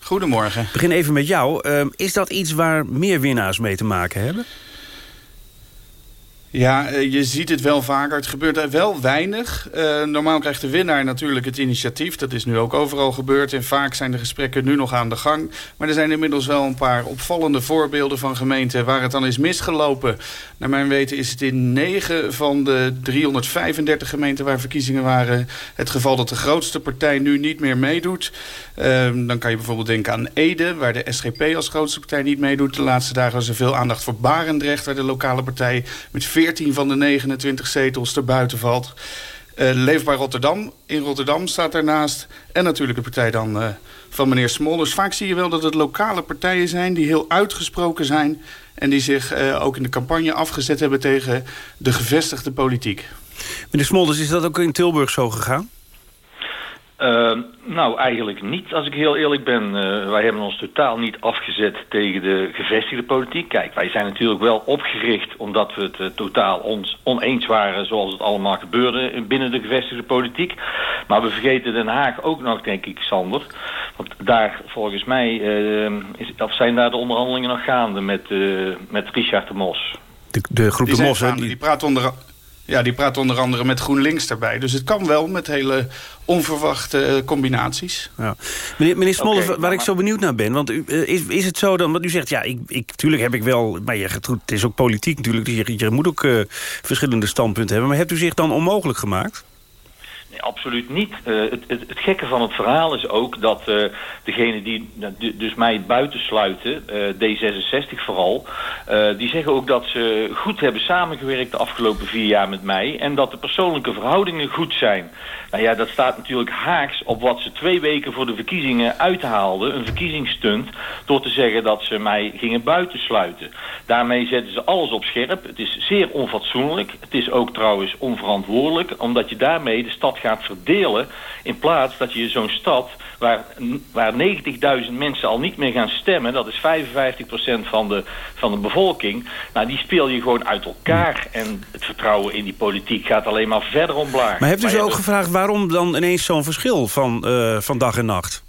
Goedemorgen. Ik begin even met jou. Uh, is dat iets waar meer winnaars mee te maken hebben? Ja, eh, je ziet het wel vaker. Het gebeurt wel weinig. Uh, normaal krijgt de winnaar natuurlijk het initiatief. Dat is nu ook overal gebeurd. En vaak zijn de gesprekken nu nog aan de gang. Maar er zijn inmiddels wel een paar opvallende voorbeelden van gemeenten... waar het dan is misgelopen. Naar mijn weten is het in 9 van de 335 gemeenten waar verkiezingen waren... het geval dat de grootste partij nu niet meer meedoet. Uh, dan kan je bijvoorbeeld denken aan Ede... waar de SGP als grootste partij niet meedoet. De laatste dagen was er veel aandacht voor Barendrecht... waar de lokale partij met 14 van de 29 zetels erbuiten valt. Uh, Leefbaar Rotterdam. In Rotterdam staat daarnaast. En natuurlijk de partij dan uh, van meneer Smolders. Vaak zie je wel dat het lokale partijen zijn die heel uitgesproken zijn... en die zich uh, ook in de campagne afgezet hebben tegen de gevestigde politiek. Meneer Smolders, is dat ook in Tilburg zo gegaan? Uh, nou, eigenlijk niet, als ik heel eerlijk ben. Uh, wij hebben ons totaal niet afgezet tegen de gevestigde politiek. Kijk, wij zijn natuurlijk wel opgericht omdat we het uh, totaal ons oneens waren... zoals het allemaal gebeurde binnen de gevestigde politiek. Maar we vergeten Den Haag ook nog, denk ik, Sander. Want daar, volgens mij, is, of zijn daar de onderhandelingen nog gaande met, met Richard de Mos. De, de groep die de Mos, die... die praat onder... Ja, die praat onder andere met GroenLinks daarbij. Dus het kan wel met hele onverwachte uh, combinaties. Ja. Meneer, meneer Smolders, okay, waar maar... ik zo benieuwd naar ben... want u, uh, is, is het zo dan, want u zegt... ja, ik, ik, tuurlijk heb ik wel... maar je, het is ook politiek natuurlijk... je, je moet ook uh, verschillende standpunten hebben... maar hebt u zich dan onmogelijk gemaakt? Absoluut niet. Uh, het, het, gekke van het verhaal is ook dat uh, degene die dus mij buitensluiten, uh, D66 vooral, die zeggen ook dat ze goed hebben samengewerkt de afgelopen vier jaar met mij en dat de persoonlijke verhoudingen goed zijn. Nou ja, dat staat natuurlijk haaks op wat ze twee weken voor de verkiezingen uithaalden, een verkiezingsstunt, door te zeggen dat ze mij gingen buitensluiten. Daarmee zetten ze alles op scherp. Het is zeer onfatsoenlijk. Het is ook trouwens onverantwoordelijk, omdat je daarmee de stad gaat verdelen... in plaats dat je zo'n stad waar, waar 90.000 mensen al niet meer gaan stemmen... dat is 55% van de, van de bevolking... nou, die speel je gewoon uit elkaar. En het vertrouwen in die politiek gaat alleen maar verder omlaag. Maar heeft u ze ook gevraagd waarom dan ineens zo'n verschil van, uh, van dag en nacht?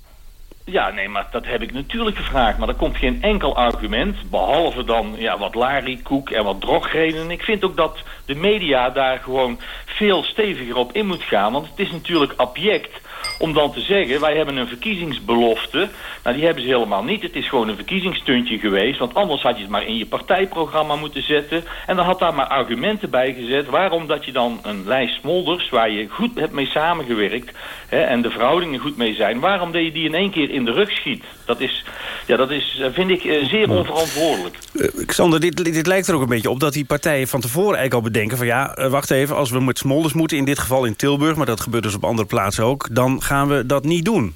Ja, nee, maar dat heb ik natuurlijk gevraagd. Maar er komt geen enkel argument, behalve dan ja, wat larikoek en wat drogredenen. Ik vind ook dat de media daar gewoon veel steviger op in moet gaan. Want het is natuurlijk abject om dan te zeggen, wij hebben een verkiezingsbelofte. Nou, die hebben ze helemaal niet. Het is gewoon een verkiezingsstuntje geweest. Want anders had je het maar in je partijprogramma moeten zetten. En dan had daar maar argumenten bij gezet. Waarom dat je dan een lijst smolders, waar je goed hebt mee samengewerkt... Hè, en de verhoudingen goed mee zijn... waarom dat je die in één keer in de rug schiet? Dat is, ja, dat is eh, vind ik, eh, zeer onverantwoordelijk. Uh, Xander, dit, dit lijkt er ook een beetje op dat die partijen van tevoren eigenlijk al bedenken... van ja, wacht even, als we met smolders moeten, in dit geval in Tilburg... maar dat gebeurt dus op andere plaatsen ook... dan gaan we dat niet doen.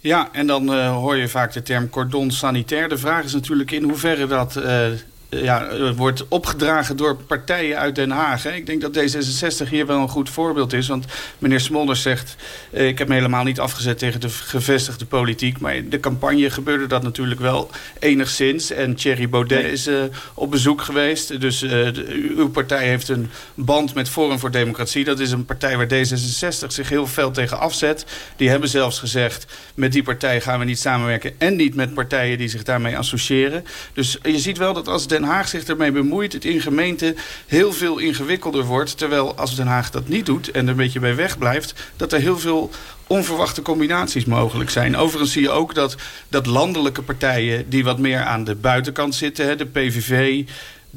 Ja, en dan uh, hoor je vaak de term cordon sanitair. De vraag is natuurlijk in hoeverre dat uh, ja, wordt opgedragen door partijen uit Den Haag. Hè. Ik denk dat D66 hier wel een goed voorbeeld is. Want meneer Smolders zegt... Uh, ik heb me helemaal niet afgezet tegen de gevestigde politiek. Maar in de campagne gebeurde dat natuurlijk wel enigszins. En Thierry Baudet nee. is uh, op bezoek geweest. Dus uh, de, uw partij heeft een band met Forum voor Democratie. Dat is een partij waar D66 zich heel veel tegen afzet. Die hebben zelfs gezegd... met die partij gaan we niet samenwerken... en niet met partijen die zich daarmee associëren. Dus je ziet wel dat als Den Haag zich ermee bemoeit... het in gemeenten heel veel ingewikkelder wordt. Terwijl als Den Haag dat niet doet en er een beetje bij weg blijft... dat er heel veel onverwachte combinaties mogelijk zijn. Overigens zie je ook dat, dat landelijke partijen... die wat meer aan de buitenkant zitten, hè, de PVV...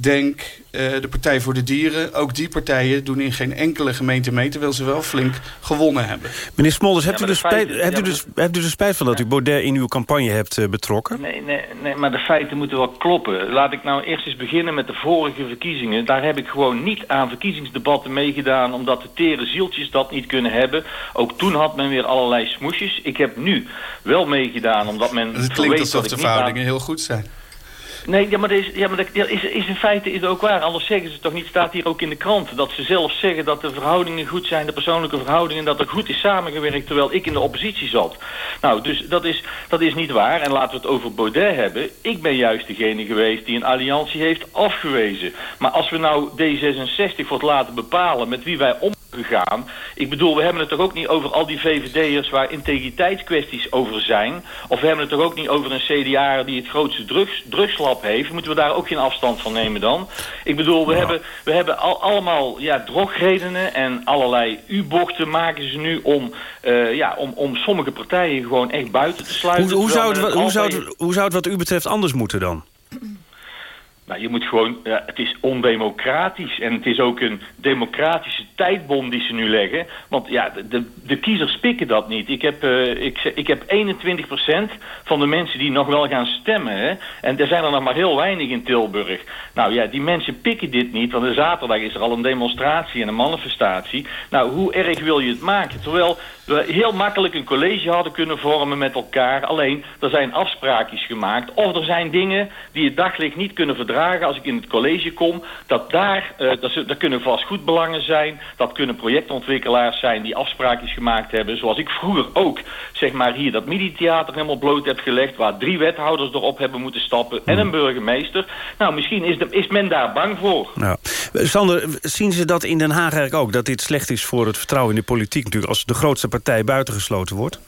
Denk, uh, de Partij voor de Dieren. Ook die partijen doen in geen enkele gemeente mee... terwijl ze wel flink gewonnen hebben. Meneer Smolders, hebt, ja, u, de spijt, feiten, hebt, ja, u, dus, hebt u er spijt van dat ja. u Baudet in uw campagne hebt uh, betrokken? Nee, nee, nee, maar de feiten moeten wel kloppen. Laat ik nou eerst eens beginnen met de vorige verkiezingen. Daar heb ik gewoon niet aan verkiezingsdebatten meegedaan... omdat de tere zieltjes dat niet kunnen hebben. Ook toen had men weer allerlei smoesjes. Ik heb nu wel meegedaan omdat men... Het klinkt alsof de verhoudingen aan... heel goed zijn. Nee, ja, maar, is, ja, maar dat is, is in feite is ook waar. Anders zeggen ze toch niet, staat hier ook in de krant... dat ze zelf zeggen dat de verhoudingen goed zijn, de persoonlijke verhoudingen... dat er goed is samengewerkt, terwijl ik in de oppositie zat. Nou, dus dat is, dat is niet waar. En laten we het over Baudet hebben. Ik ben juist degene geweest die een alliantie heeft afgewezen. Maar als we nou D66 voor het laten bepalen met wie wij om gegaan. Ik bedoel, we hebben het toch ook niet over al die VVD'ers waar integriteitskwesties over zijn. Of we hebben het toch ook niet over een CDA die het grootste drugs, drugslab heeft. Moeten we daar ook geen afstand van nemen dan? Ik bedoel, we ja. hebben, we hebben al, allemaal ja, drogredenen en allerlei U-bochten maken ze nu om, uh, ja, om, om sommige partijen gewoon echt buiten te sluiten. Hoe, hoe, zou, het, hoe, zou, het, hoe zou het wat u betreft anders moeten dan? Nou, je moet gewoon, het is ondemocratisch en het is ook een democratische tijdbom die ze nu leggen. Want ja, de, de kiezers pikken dat niet. Ik heb, uh, ik, ik heb 21% van de mensen die nog wel gaan stemmen. En er zijn er nog maar heel weinig in Tilburg. Nou ja, die mensen pikken dit niet, want de zaterdag is er al een demonstratie en een manifestatie. Nou, hoe erg wil je het maken? Terwijl we heel makkelijk een college hadden kunnen vormen met elkaar. Alleen, er zijn afspraakjes gemaakt. Of er zijn dingen die het daglicht niet kunnen verdragen als ik in het college kom. Dat daar, uh, dat, dat kunnen vastgoedbelangen zijn. Dat kunnen projectontwikkelaars zijn die afspraakjes gemaakt hebben. Zoals ik vroeger ook, zeg maar hier, dat midi-theater helemaal bloot heb gelegd. Waar drie wethouders erop hebben moeten stappen. En een burgemeester. Nou, misschien is, de, is men daar bang voor. Nou, Sander, zien ze dat in Den Haag eigenlijk ook? Dat dit slecht is voor het vertrouwen in de politiek natuurlijk. Als de grootste partij buitengesloten wordt?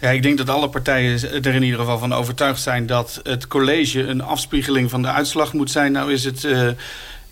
Ja, ik denk dat alle partijen er in ieder geval van overtuigd zijn... dat het college een afspiegeling van de uitslag moet zijn. Nou is het... Uh,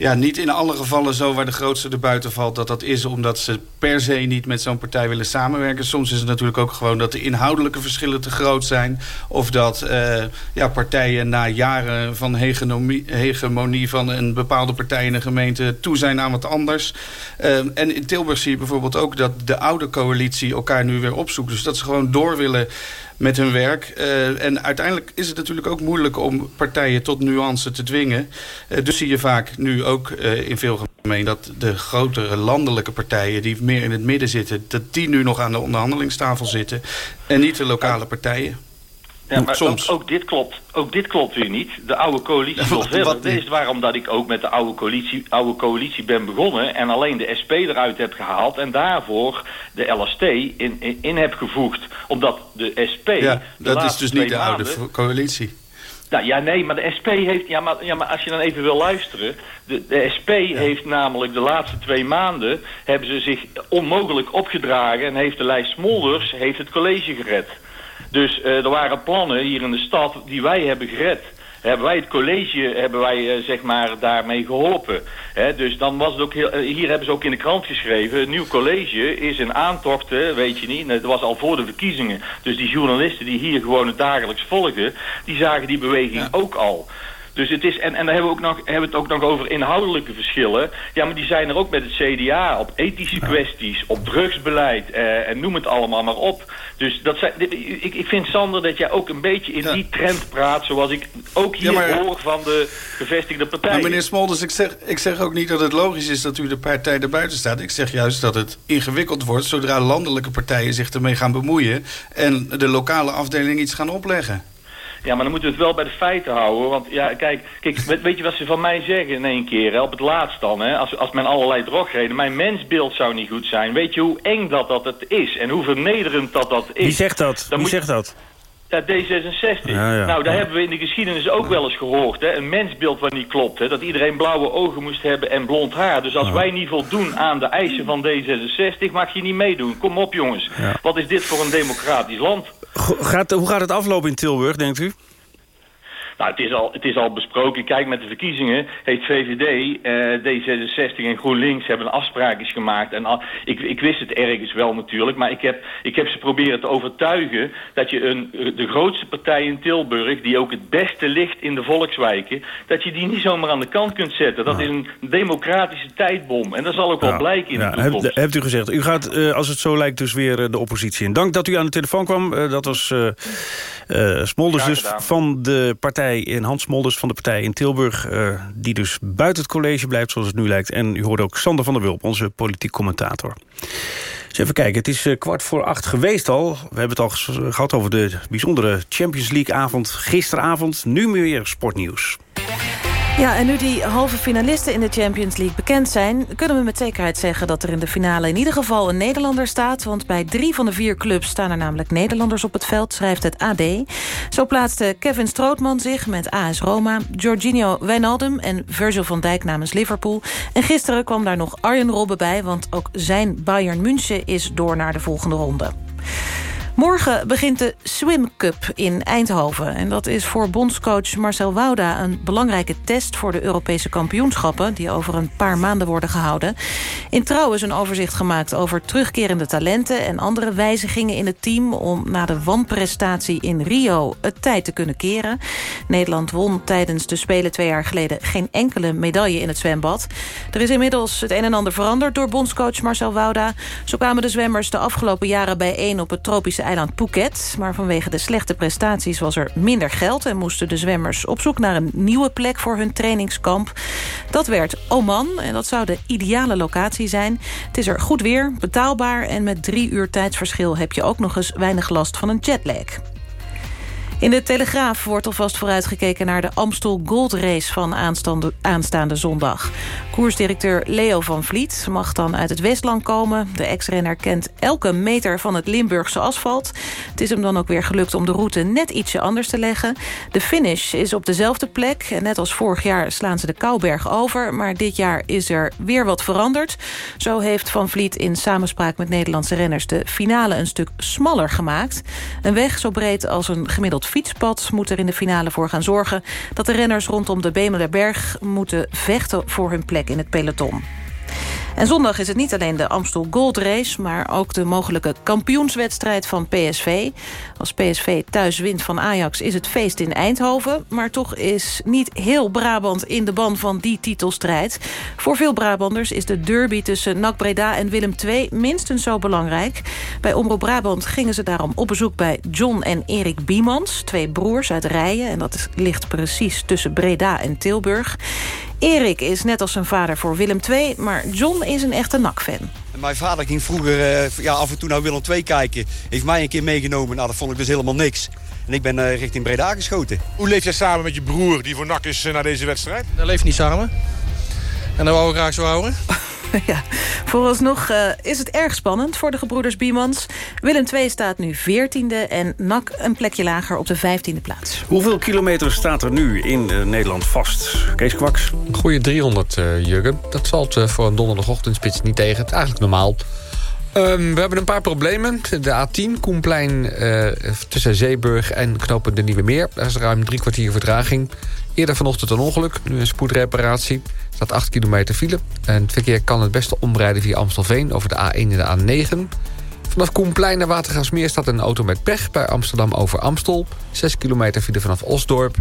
ja, niet in alle gevallen zo waar de grootste er buiten valt... dat dat is omdat ze per se niet met zo'n partij willen samenwerken. Soms is het natuurlijk ook gewoon dat de inhoudelijke verschillen te groot zijn. Of dat uh, ja, partijen na jaren van hegemonie, van een bepaalde partij in een gemeente... toe zijn aan wat anders. Uh, en in Tilburg zie je bijvoorbeeld ook dat de oude coalitie elkaar nu weer opzoekt. Dus dat ze gewoon door willen met hun werk. Uh, en uiteindelijk is het natuurlijk ook moeilijk om partijen tot nuance te dwingen. Uh, dus zie je vaak nu ook uh, in veel gemeenten dat de grotere landelijke partijen... die meer in het midden zitten, dat die nu nog aan de onderhandelingstafel zitten. En niet de lokale partijen. Ja, maar Soms. Ook, ook, dit klopt, ook dit klopt weer niet. De oude coalitie [LAUGHS] wil verder. Dat is waarom dat ik ook met de oude coalitie, oude coalitie ben begonnen... en alleen de SP eruit heb gehaald... en daarvoor de LST in, in, in heb gevoegd. Omdat de SP... Ja, dat is dus niet de oude coalitie. Nou ja, nee, maar de SP heeft... Ja, maar, ja, maar als je dan even wil luisteren... De, de SP heeft namelijk de laatste twee maanden... hebben ze zich onmogelijk opgedragen... en heeft de lijst Smolders heeft het college gered. Dus uh, er waren plannen hier in de stad die wij hebben gered hebben wij het college hebben wij, uh, zeg maar, daarmee geholpen. He, dus dan was het ook heel, uh, hier hebben ze ook in de krant geschreven... nieuw college is in aantocht, weet je niet. Het was al voor de verkiezingen. Dus die journalisten die hier gewoon het dagelijks volgden... die zagen die beweging ja. ook al. Dus het is, en, en daar hebben we, ook nog, hebben we het ook nog over inhoudelijke verschillen. Ja, maar die zijn er ook met het CDA op ethische ja. kwesties, op drugsbeleid eh, en noem het allemaal maar op. Dus dat zijn, ik, ik vind, Sander, dat jij ook een beetje in ja. die trend praat... zoals ik ook hier ja, maar, hoor van de gevestigde partijen. Maar meneer Smolders, ik zeg, ik zeg ook niet dat het logisch is dat u de partij erbuiten staat. Ik zeg juist dat het ingewikkeld wordt... zodra landelijke partijen zich ermee gaan bemoeien... en de lokale afdeling iets gaan opleggen. Ja, maar dan moeten we het wel bij de feiten houden. Want ja, kijk, kijk weet je wat ze van mij zeggen in één keer? Hè, op het laatst dan, hè, als, als men allerlei drogreden... Mijn mensbeeld zou niet goed zijn. Weet je hoe eng dat dat het is? En hoe vernederend dat dat is? Wie zegt dat? Dan Wie zegt dat? Ja, D66. Ja, ja. Nou, daar hebben we in de geschiedenis ook wel eens gehoord. Hè? Een mensbeeld wat niet klopt. Hè? Dat iedereen blauwe ogen moest hebben en blond haar. Dus als wij niet voldoen aan de eisen van D66, mag je niet meedoen. Kom op, jongens. Wat is dit voor een democratisch land? Gaat, hoe gaat het aflopen in Tilburg, denkt u? Nou, het is, al, het is al besproken. Kijk, met de verkiezingen heeft VVD, eh, D66 en GroenLinks hebben afspraakjes gemaakt. En al, ik, ik wist het ergens wel natuurlijk, maar ik heb, ik heb ze proberen te overtuigen... dat je een, de grootste partij in Tilburg, die ook het beste ligt in de volkswijken... dat je die niet zomaar aan de kant kunt zetten. Dat is een democratische tijdbom. En dat zal ook wel blijken in ja, de toekomst. Hebt, hebt u gezegd. U gaat, uh, als het zo lijkt, dus weer uh, de oppositie in. Dank dat u aan de telefoon kwam. Uh, dat was Smolders dus van de partij in Hans Smolders van de partij in Tilburg... Uh, die dus buiten het college blijft zoals het nu lijkt. En u hoorde ook Sander van der Wulp, onze politiek commentator. Dus even kijken, het is uh, kwart voor acht geweest al. We hebben het al gehad over de bijzondere Champions League-avond gisteravond. Nu meer sportnieuws. Ja, en nu die halve finalisten in de Champions League bekend zijn... kunnen we met zekerheid zeggen dat er in de finale in ieder geval een Nederlander staat. Want bij drie van de vier clubs staan er namelijk Nederlanders op het veld, schrijft het AD. Zo plaatste Kevin Strootman zich met AS Roma, Jorginho Wijnaldum en Virgil van Dijk namens Liverpool. En gisteren kwam daar nog Arjen Robben bij, want ook zijn Bayern München is door naar de volgende ronde. Morgen begint de Swim Cup in Eindhoven. En dat is voor bondscoach Marcel Wouda een belangrijke test... voor de Europese kampioenschappen... die over een paar maanden worden gehouden. In Trouw is een overzicht gemaakt over terugkerende talenten... en andere wijzigingen in het team... om na de wanprestatie in Rio het tijd te kunnen keren. Nederland won tijdens de Spelen twee jaar geleden... geen enkele medaille in het zwembad. Er is inmiddels het een en ander veranderd door bondscoach Marcel Wouda. Zo kwamen de zwemmers de afgelopen jaren bijeen op het tropische eiland Phuket. Maar vanwege de slechte prestaties was er minder geld... en moesten de zwemmers op zoek naar een nieuwe plek voor hun trainingskamp. Dat werd Oman en dat zou de ideale locatie zijn. Het is er goed weer, betaalbaar... en met drie uur tijdsverschil heb je ook nog eens weinig last van een jetlag. In de Telegraaf wordt alvast vooruitgekeken naar de Amstel Gold Race van aanstaande, zondag. Koersdirecteur Leo van Vliet mag dan uit het Westland komen. De ex-renner kent elke meter van het Limburgse asfalt. Het is hem dan ook weer gelukt om de route net ietsje anders te leggen. De finish is op dezelfde plek. Net als vorig jaar slaan ze de Kouberg over. Maar dit jaar is er weer wat veranderd. Zo heeft Van Vliet in samenspraak met Nederlandse renners... de finale een stuk smaller gemaakt. Een weg zo breed als een gemiddeld fietspad moet er in de finale voor gaan zorgen... dat de renners rondom de Bemelerberg moeten vechten voor hun plek in het peloton. En zondag is het niet alleen de Amstel Gold Race... maar ook de mogelijke kampioenswedstrijd van PSV. Als PSV thuis wint van Ajax is het feest in Eindhoven... maar toch is niet heel Brabant in de ban van die titelstrijd. Voor veel Brabanders is de derby tussen NAC Breda en Willem II... minstens zo belangrijk. Bij Omroep Brabant gingen ze daarom op bezoek bij John en Erik Biemans... twee broers uit Rijen, en dat ligt precies tussen Breda en Tilburg... Erik is net als zijn vader voor Willem II, maar John is een echte NAC-fan. Mijn vader ging vroeger uh, ja, af en toe naar Willem II kijken. Heeft mij een keer meegenomen. Nou, dat vond ik dus helemaal niks. En ik ben uh, richting Breda geschoten. Hoe leef jij samen met je broer die voor NAC is uh, naar deze wedstrijd? Dat leeft niet samen. En dat wou we graag zo houden. [LAUGHS] ja, vooralsnog uh, is het erg spannend voor de gebroeders Biemans. Willem II staat nu 14e en NAC een plekje lager op de 15e plaats. Hoeveel kilometer staat er nu in uh, Nederland vast? Kees Kwaks? Goeie 300, uh, Jurgen. Dat valt voor een donderdagochtendspits niet tegen. Het is eigenlijk normaal. Um, we hebben een paar problemen. De A10, Koenplein uh, tussen Zeeburg en knopen de Nieuwe Meer. Daar is ruim drie kwartier vertraging. Eerder vanochtend een ongeluk, nu een spoedreparatie. Staat 8 kilometer file. En het verkeer kan het beste omrijden via Amstelveen... over de A1 en de A9. Vanaf Koenplein naar Watergaasmeer staat een auto met pech... bij Amsterdam over Amstel. 6 kilometer file vanaf Osdorp.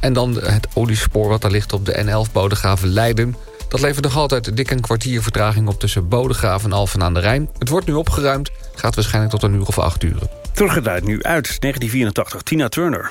En dan het oliespoor wat daar ligt op de N11 Bodegraven Leiden... Dat levert nog altijd dik een kwartier vertraging op tussen Bodegraven en Alphen aan de Rijn. Het wordt nu opgeruimd, gaat waarschijnlijk tot een uur of acht uren. Teruggeduid nu uit 1984, Tina Turner.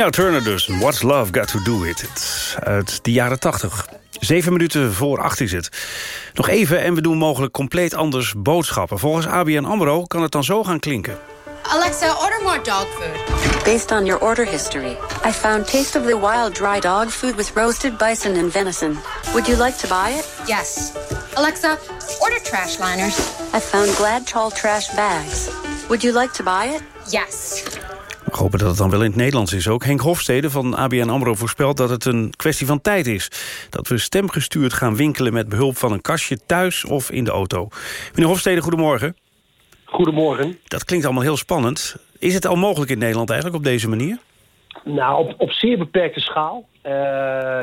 Tina Turner dus, What's Love Got To Do With It. Uit de jaren 80. Zeven minuten voor acht is het. Nog even en we doen mogelijk compleet anders boodschappen. Volgens ABN AMRO kan het dan zo gaan klinken. Alexa, order more dog food. Based on your order history, I found Taste of the Wild dry dog food with roasted bison and venison. Would you like to buy it? Yes. Alexa, order trash liners. I found Glad Trash bags. Would you like to buy it? Yes. We hopen dat het dan wel in het Nederlands is ook. Henk Hofstede van ABN AMRO voorspelt dat het een kwestie van tijd is. Dat we stemgestuurd gaan winkelen met behulp van een kastje thuis of in de auto. Meneer Hofstede, goedemorgen. Goedemorgen. Dat klinkt allemaal heel spannend. Is het al mogelijk in Nederland eigenlijk op deze manier? Nou, op, op zeer beperkte schaal. Eh,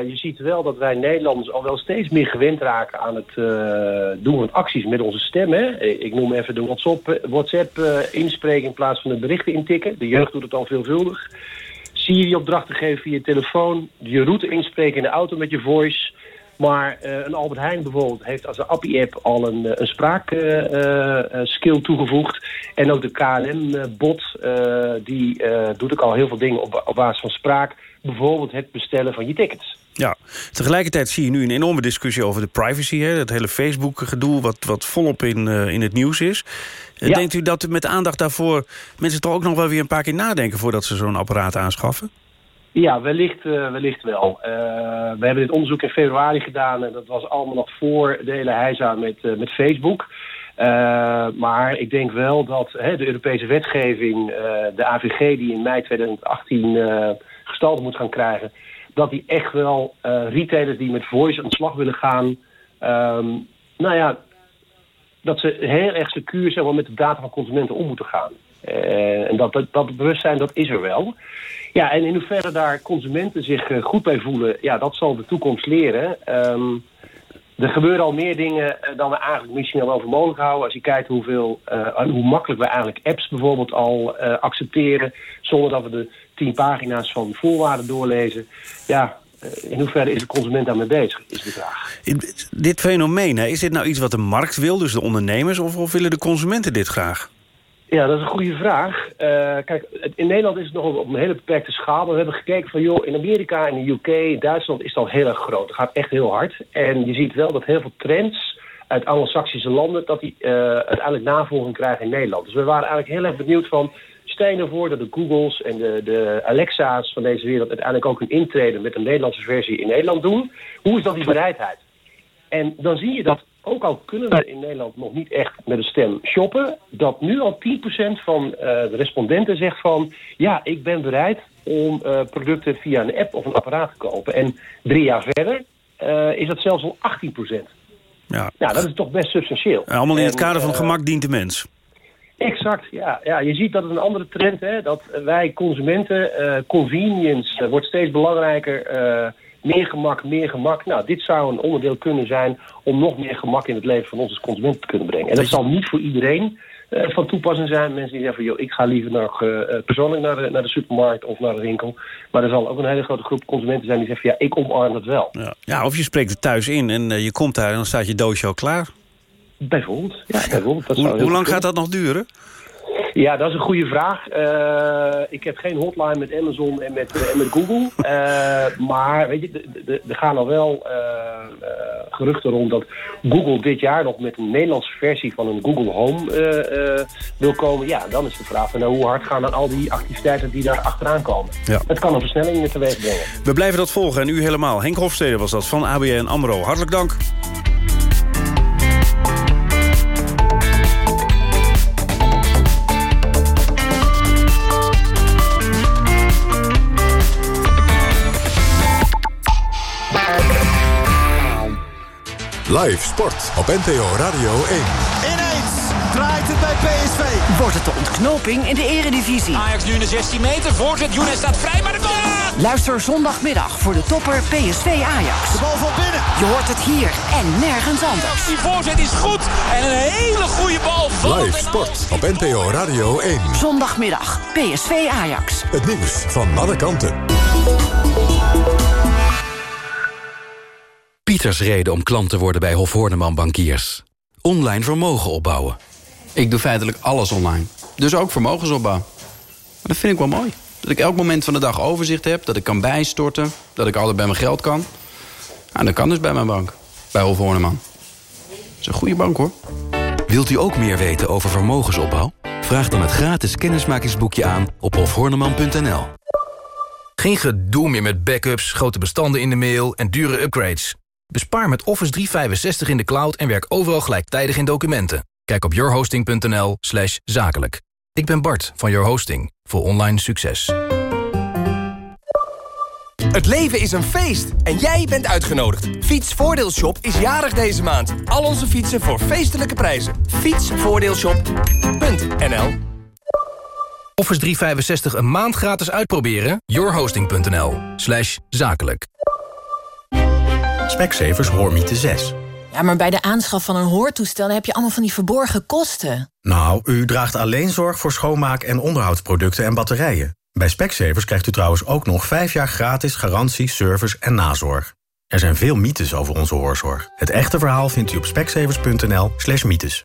je ziet wel dat wij Nederlanders al wel steeds meer gewend raken aan het eh, doen van acties met onze stem. Hè? Ik noem even de WhatsApp, WhatsApp eh, inspreken in plaats van de berichten intikken. De jeugd doet het al veelvuldig. Siri-opdrachten geven via je telefoon. Je route inspreken in de auto met je voice. Maar eh, een Albert Heijn bijvoorbeeld heeft als een Appie-app al een, eh, een spraakskill toegevoegd. En ook de KLM-bot, die eh, doet ook al heel veel dingen op, op basis van spraak. Bijvoorbeeld het bestellen van je tickets. Ja, tegelijkertijd zie je nu een enorme discussie over de privacy. Hè? Het hele Facebook-gedoe wat, wat volop in, eh, in het nieuws is. Eh, Ja. Denkt u dat met aandacht daarvoor mensen toch ook nog wel weer een paar keer nadenken... voordat ze zo'n apparaat aanschaffen? Ja, wellicht, eh, wellicht wel. Eh, we hebben dit onderzoek in februari gedaan en dat was allemaal nog voor de hele heisa met, eh, met Facebook. Maar ik denk wel dat hè, de Europese wetgeving, de AVG die in mei 2018 eh, gestalte moet gaan krijgen, dat die echt wel retailers die met voice aan de slag willen gaan, ehm, nou ja, dat ze heel erg secuur zeg maar, met de data van consumenten om moeten gaan. En dat, dat, dat bewustzijn, dat is er wel. Ja, en in hoeverre daar consumenten zich eh, goed bij voelen, ja, dat zal de toekomst leren. Ehm, er gebeuren al meer dingen eh, dan we eigenlijk misschien al wel mogelijk houden. Als je kijkt hoeveel, en hoe makkelijk we eigenlijk apps bijvoorbeeld al accepteren... zonder dat we de tien pagina's van voorwaarden doorlezen. Ja, in hoeverre is de consument daarmee bezig, is de vraag. Dit fenomeen, is dit nou iets wat de markt wil, dus de ondernemers... of willen de consumenten dit graag? Ja, dat is een goede vraag. Eh, kijk, in Nederland is het nog op een hele beperkte schaal. Maar we hebben gekeken van, joh, in Amerika, in de UK, in Duitsland is het al heel erg groot. Het gaat echt heel hard. En je ziet wel dat heel veel trends uit anglo-saxische landen... dat die eh, uiteindelijk navolging krijgen in Nederland. Dus we waren eigenlijk heel erg benieuwd van... stel ervoor dat de Googles en de, de Alexa's van deze wereld... uiteindelijk ook een intreden met een Nederlandse versie in Nederland doen. Hoe is dan die bereidheid? En dan zie je dat, ook al kunnen we in Nederland nog niet echt met een stem shoppen, dat nu al 10% van eh, de respondenten zegt van, ja, ik ben bereid om eh, producten via een app of een apparaat te kopen. En drie jaar verder eh, is dat zelfs al 18%. Ja. Nou, dat is toch best substantieel. Ja, allemaal in het kader van gemak dient de mens. Exact, ja. ja. Je ziet dat het een andere trend is. Dat wij consumenten, convenience wordt steeds belangrijker. Meer gemak, meer gemak. Nou, dit zou een onderdeel kunnen zijn om nog meer gemak in het leven van ons als consumenten te kunnen brengen. En dat zal niet voor iedereen eh, van toepassing zijn. Mensen die zeggen van, joh, ik ga liever nog eh, eh, persoonlijk naar de, naar de supermarkt of naar de winkel. Maar er zal ook een hele grote groep consumenten zijn die zeggen van, ja, ik omarm dat wel. Ja. ja, of je spreekt het thuis in en je komt daar en dan staat je doosje al klaar. Bijvoorbeeld, ja, bijvoorbeeld. Dat Hoe, lang gaat dat nog duren? Ja, dat is een goede vraag. Eh, ik heb geen hotline met Amazon en met, eh, en met Google. Eh, maar weet je, er gaan al wel geruchten rond dat Google dit jaar nog met een Nederlandse versie van een Google Home wil komen. Ja, dan is de vraag van, nou, hoe hard gaan dan al die activiteiten die daar achteraan komen. Ja. Het kan een versnelling teweeg brengen. We blijven dat volgen en u helemaal. Henk Hofstede was dat van ABN AMRO. Hartelijk dank. Live sport op NPO Radio 1. Ineens draait het bij PSV. Wordt het de ontknoping in de eredivisie? Ajax nu in de 16 meter. Voorzet. Younes staat vrij, maar de goal! Luister zondagmiddag voor de topper PSV Ajax. De bal van binnen. Je hoort het hier en nergens anders. Die voorzet is goed. En een hele goede bal. Live sport op NPO Radio 1. Zondagmiddag PSV Ajax. Het nieuws van alle kanten. Pieters reden om klant te worden bij Hof Horneman Bankiers. Online vermogen opbouwen. Ik doe feitelijk alles online. Dus ook vermogensopbouw. Maar dat vind ik wel mooi. Dat ik elk moment van de dag overzicht heb. Dat ik kan bijstorten. Dat ik altijd bij mijn geld kan. En dat kan dus bij mijn bank. Bij Hof Horneman. Dat is een goede bank hoor. Wilt u ook meer weten over vermogensopbouw? Vraag dan het gratis kennismakingsboekje aan op hofhorneman.nl. Geen gedoe meer met backups, grote bestanden in de mail en dure upgrades. Bespaar met Office 365 in de cloud en werk overal gelijktijdig in documenten. Kijk op yourhosting.nl zakelijk. Ik ben Bart van Your Hosting voor online succes. Het leven is een feest en jij bent uitgenodigd. Fietsvoordeelshop is jarig deze maand. Al onze fietsen voor feestelijke prijzen. Fietsvoordeelshop.nl Office 365 een maand gratis uitproberen? yourhosting.nl slash zakelijk. Specsavers Hoormiete 6. Ja, maar bij de aanschaf van een hoortoestel heb je allemaal van die verborgen kosten. Nou, u draagt alleen zorg voor schoonmaak- en onderhoudsproducten en batterijen. Bij Specsavers krijgt u trouwens ook nog 5 jaar gratis garantie, service en nazorg. Er zijn veel mythes over onze hoorzorg. Het echte verhaal vindt u op specsavers.nl slash mythes.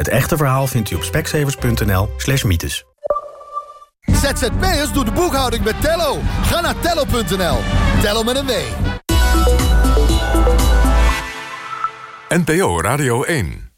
Het echte verhaal vindt u op specsavers.nl slash mythes. ZZP'ers doet de boekhouding met Tello. Ga naar tello.nl. Tello met een W. NPO Radio 1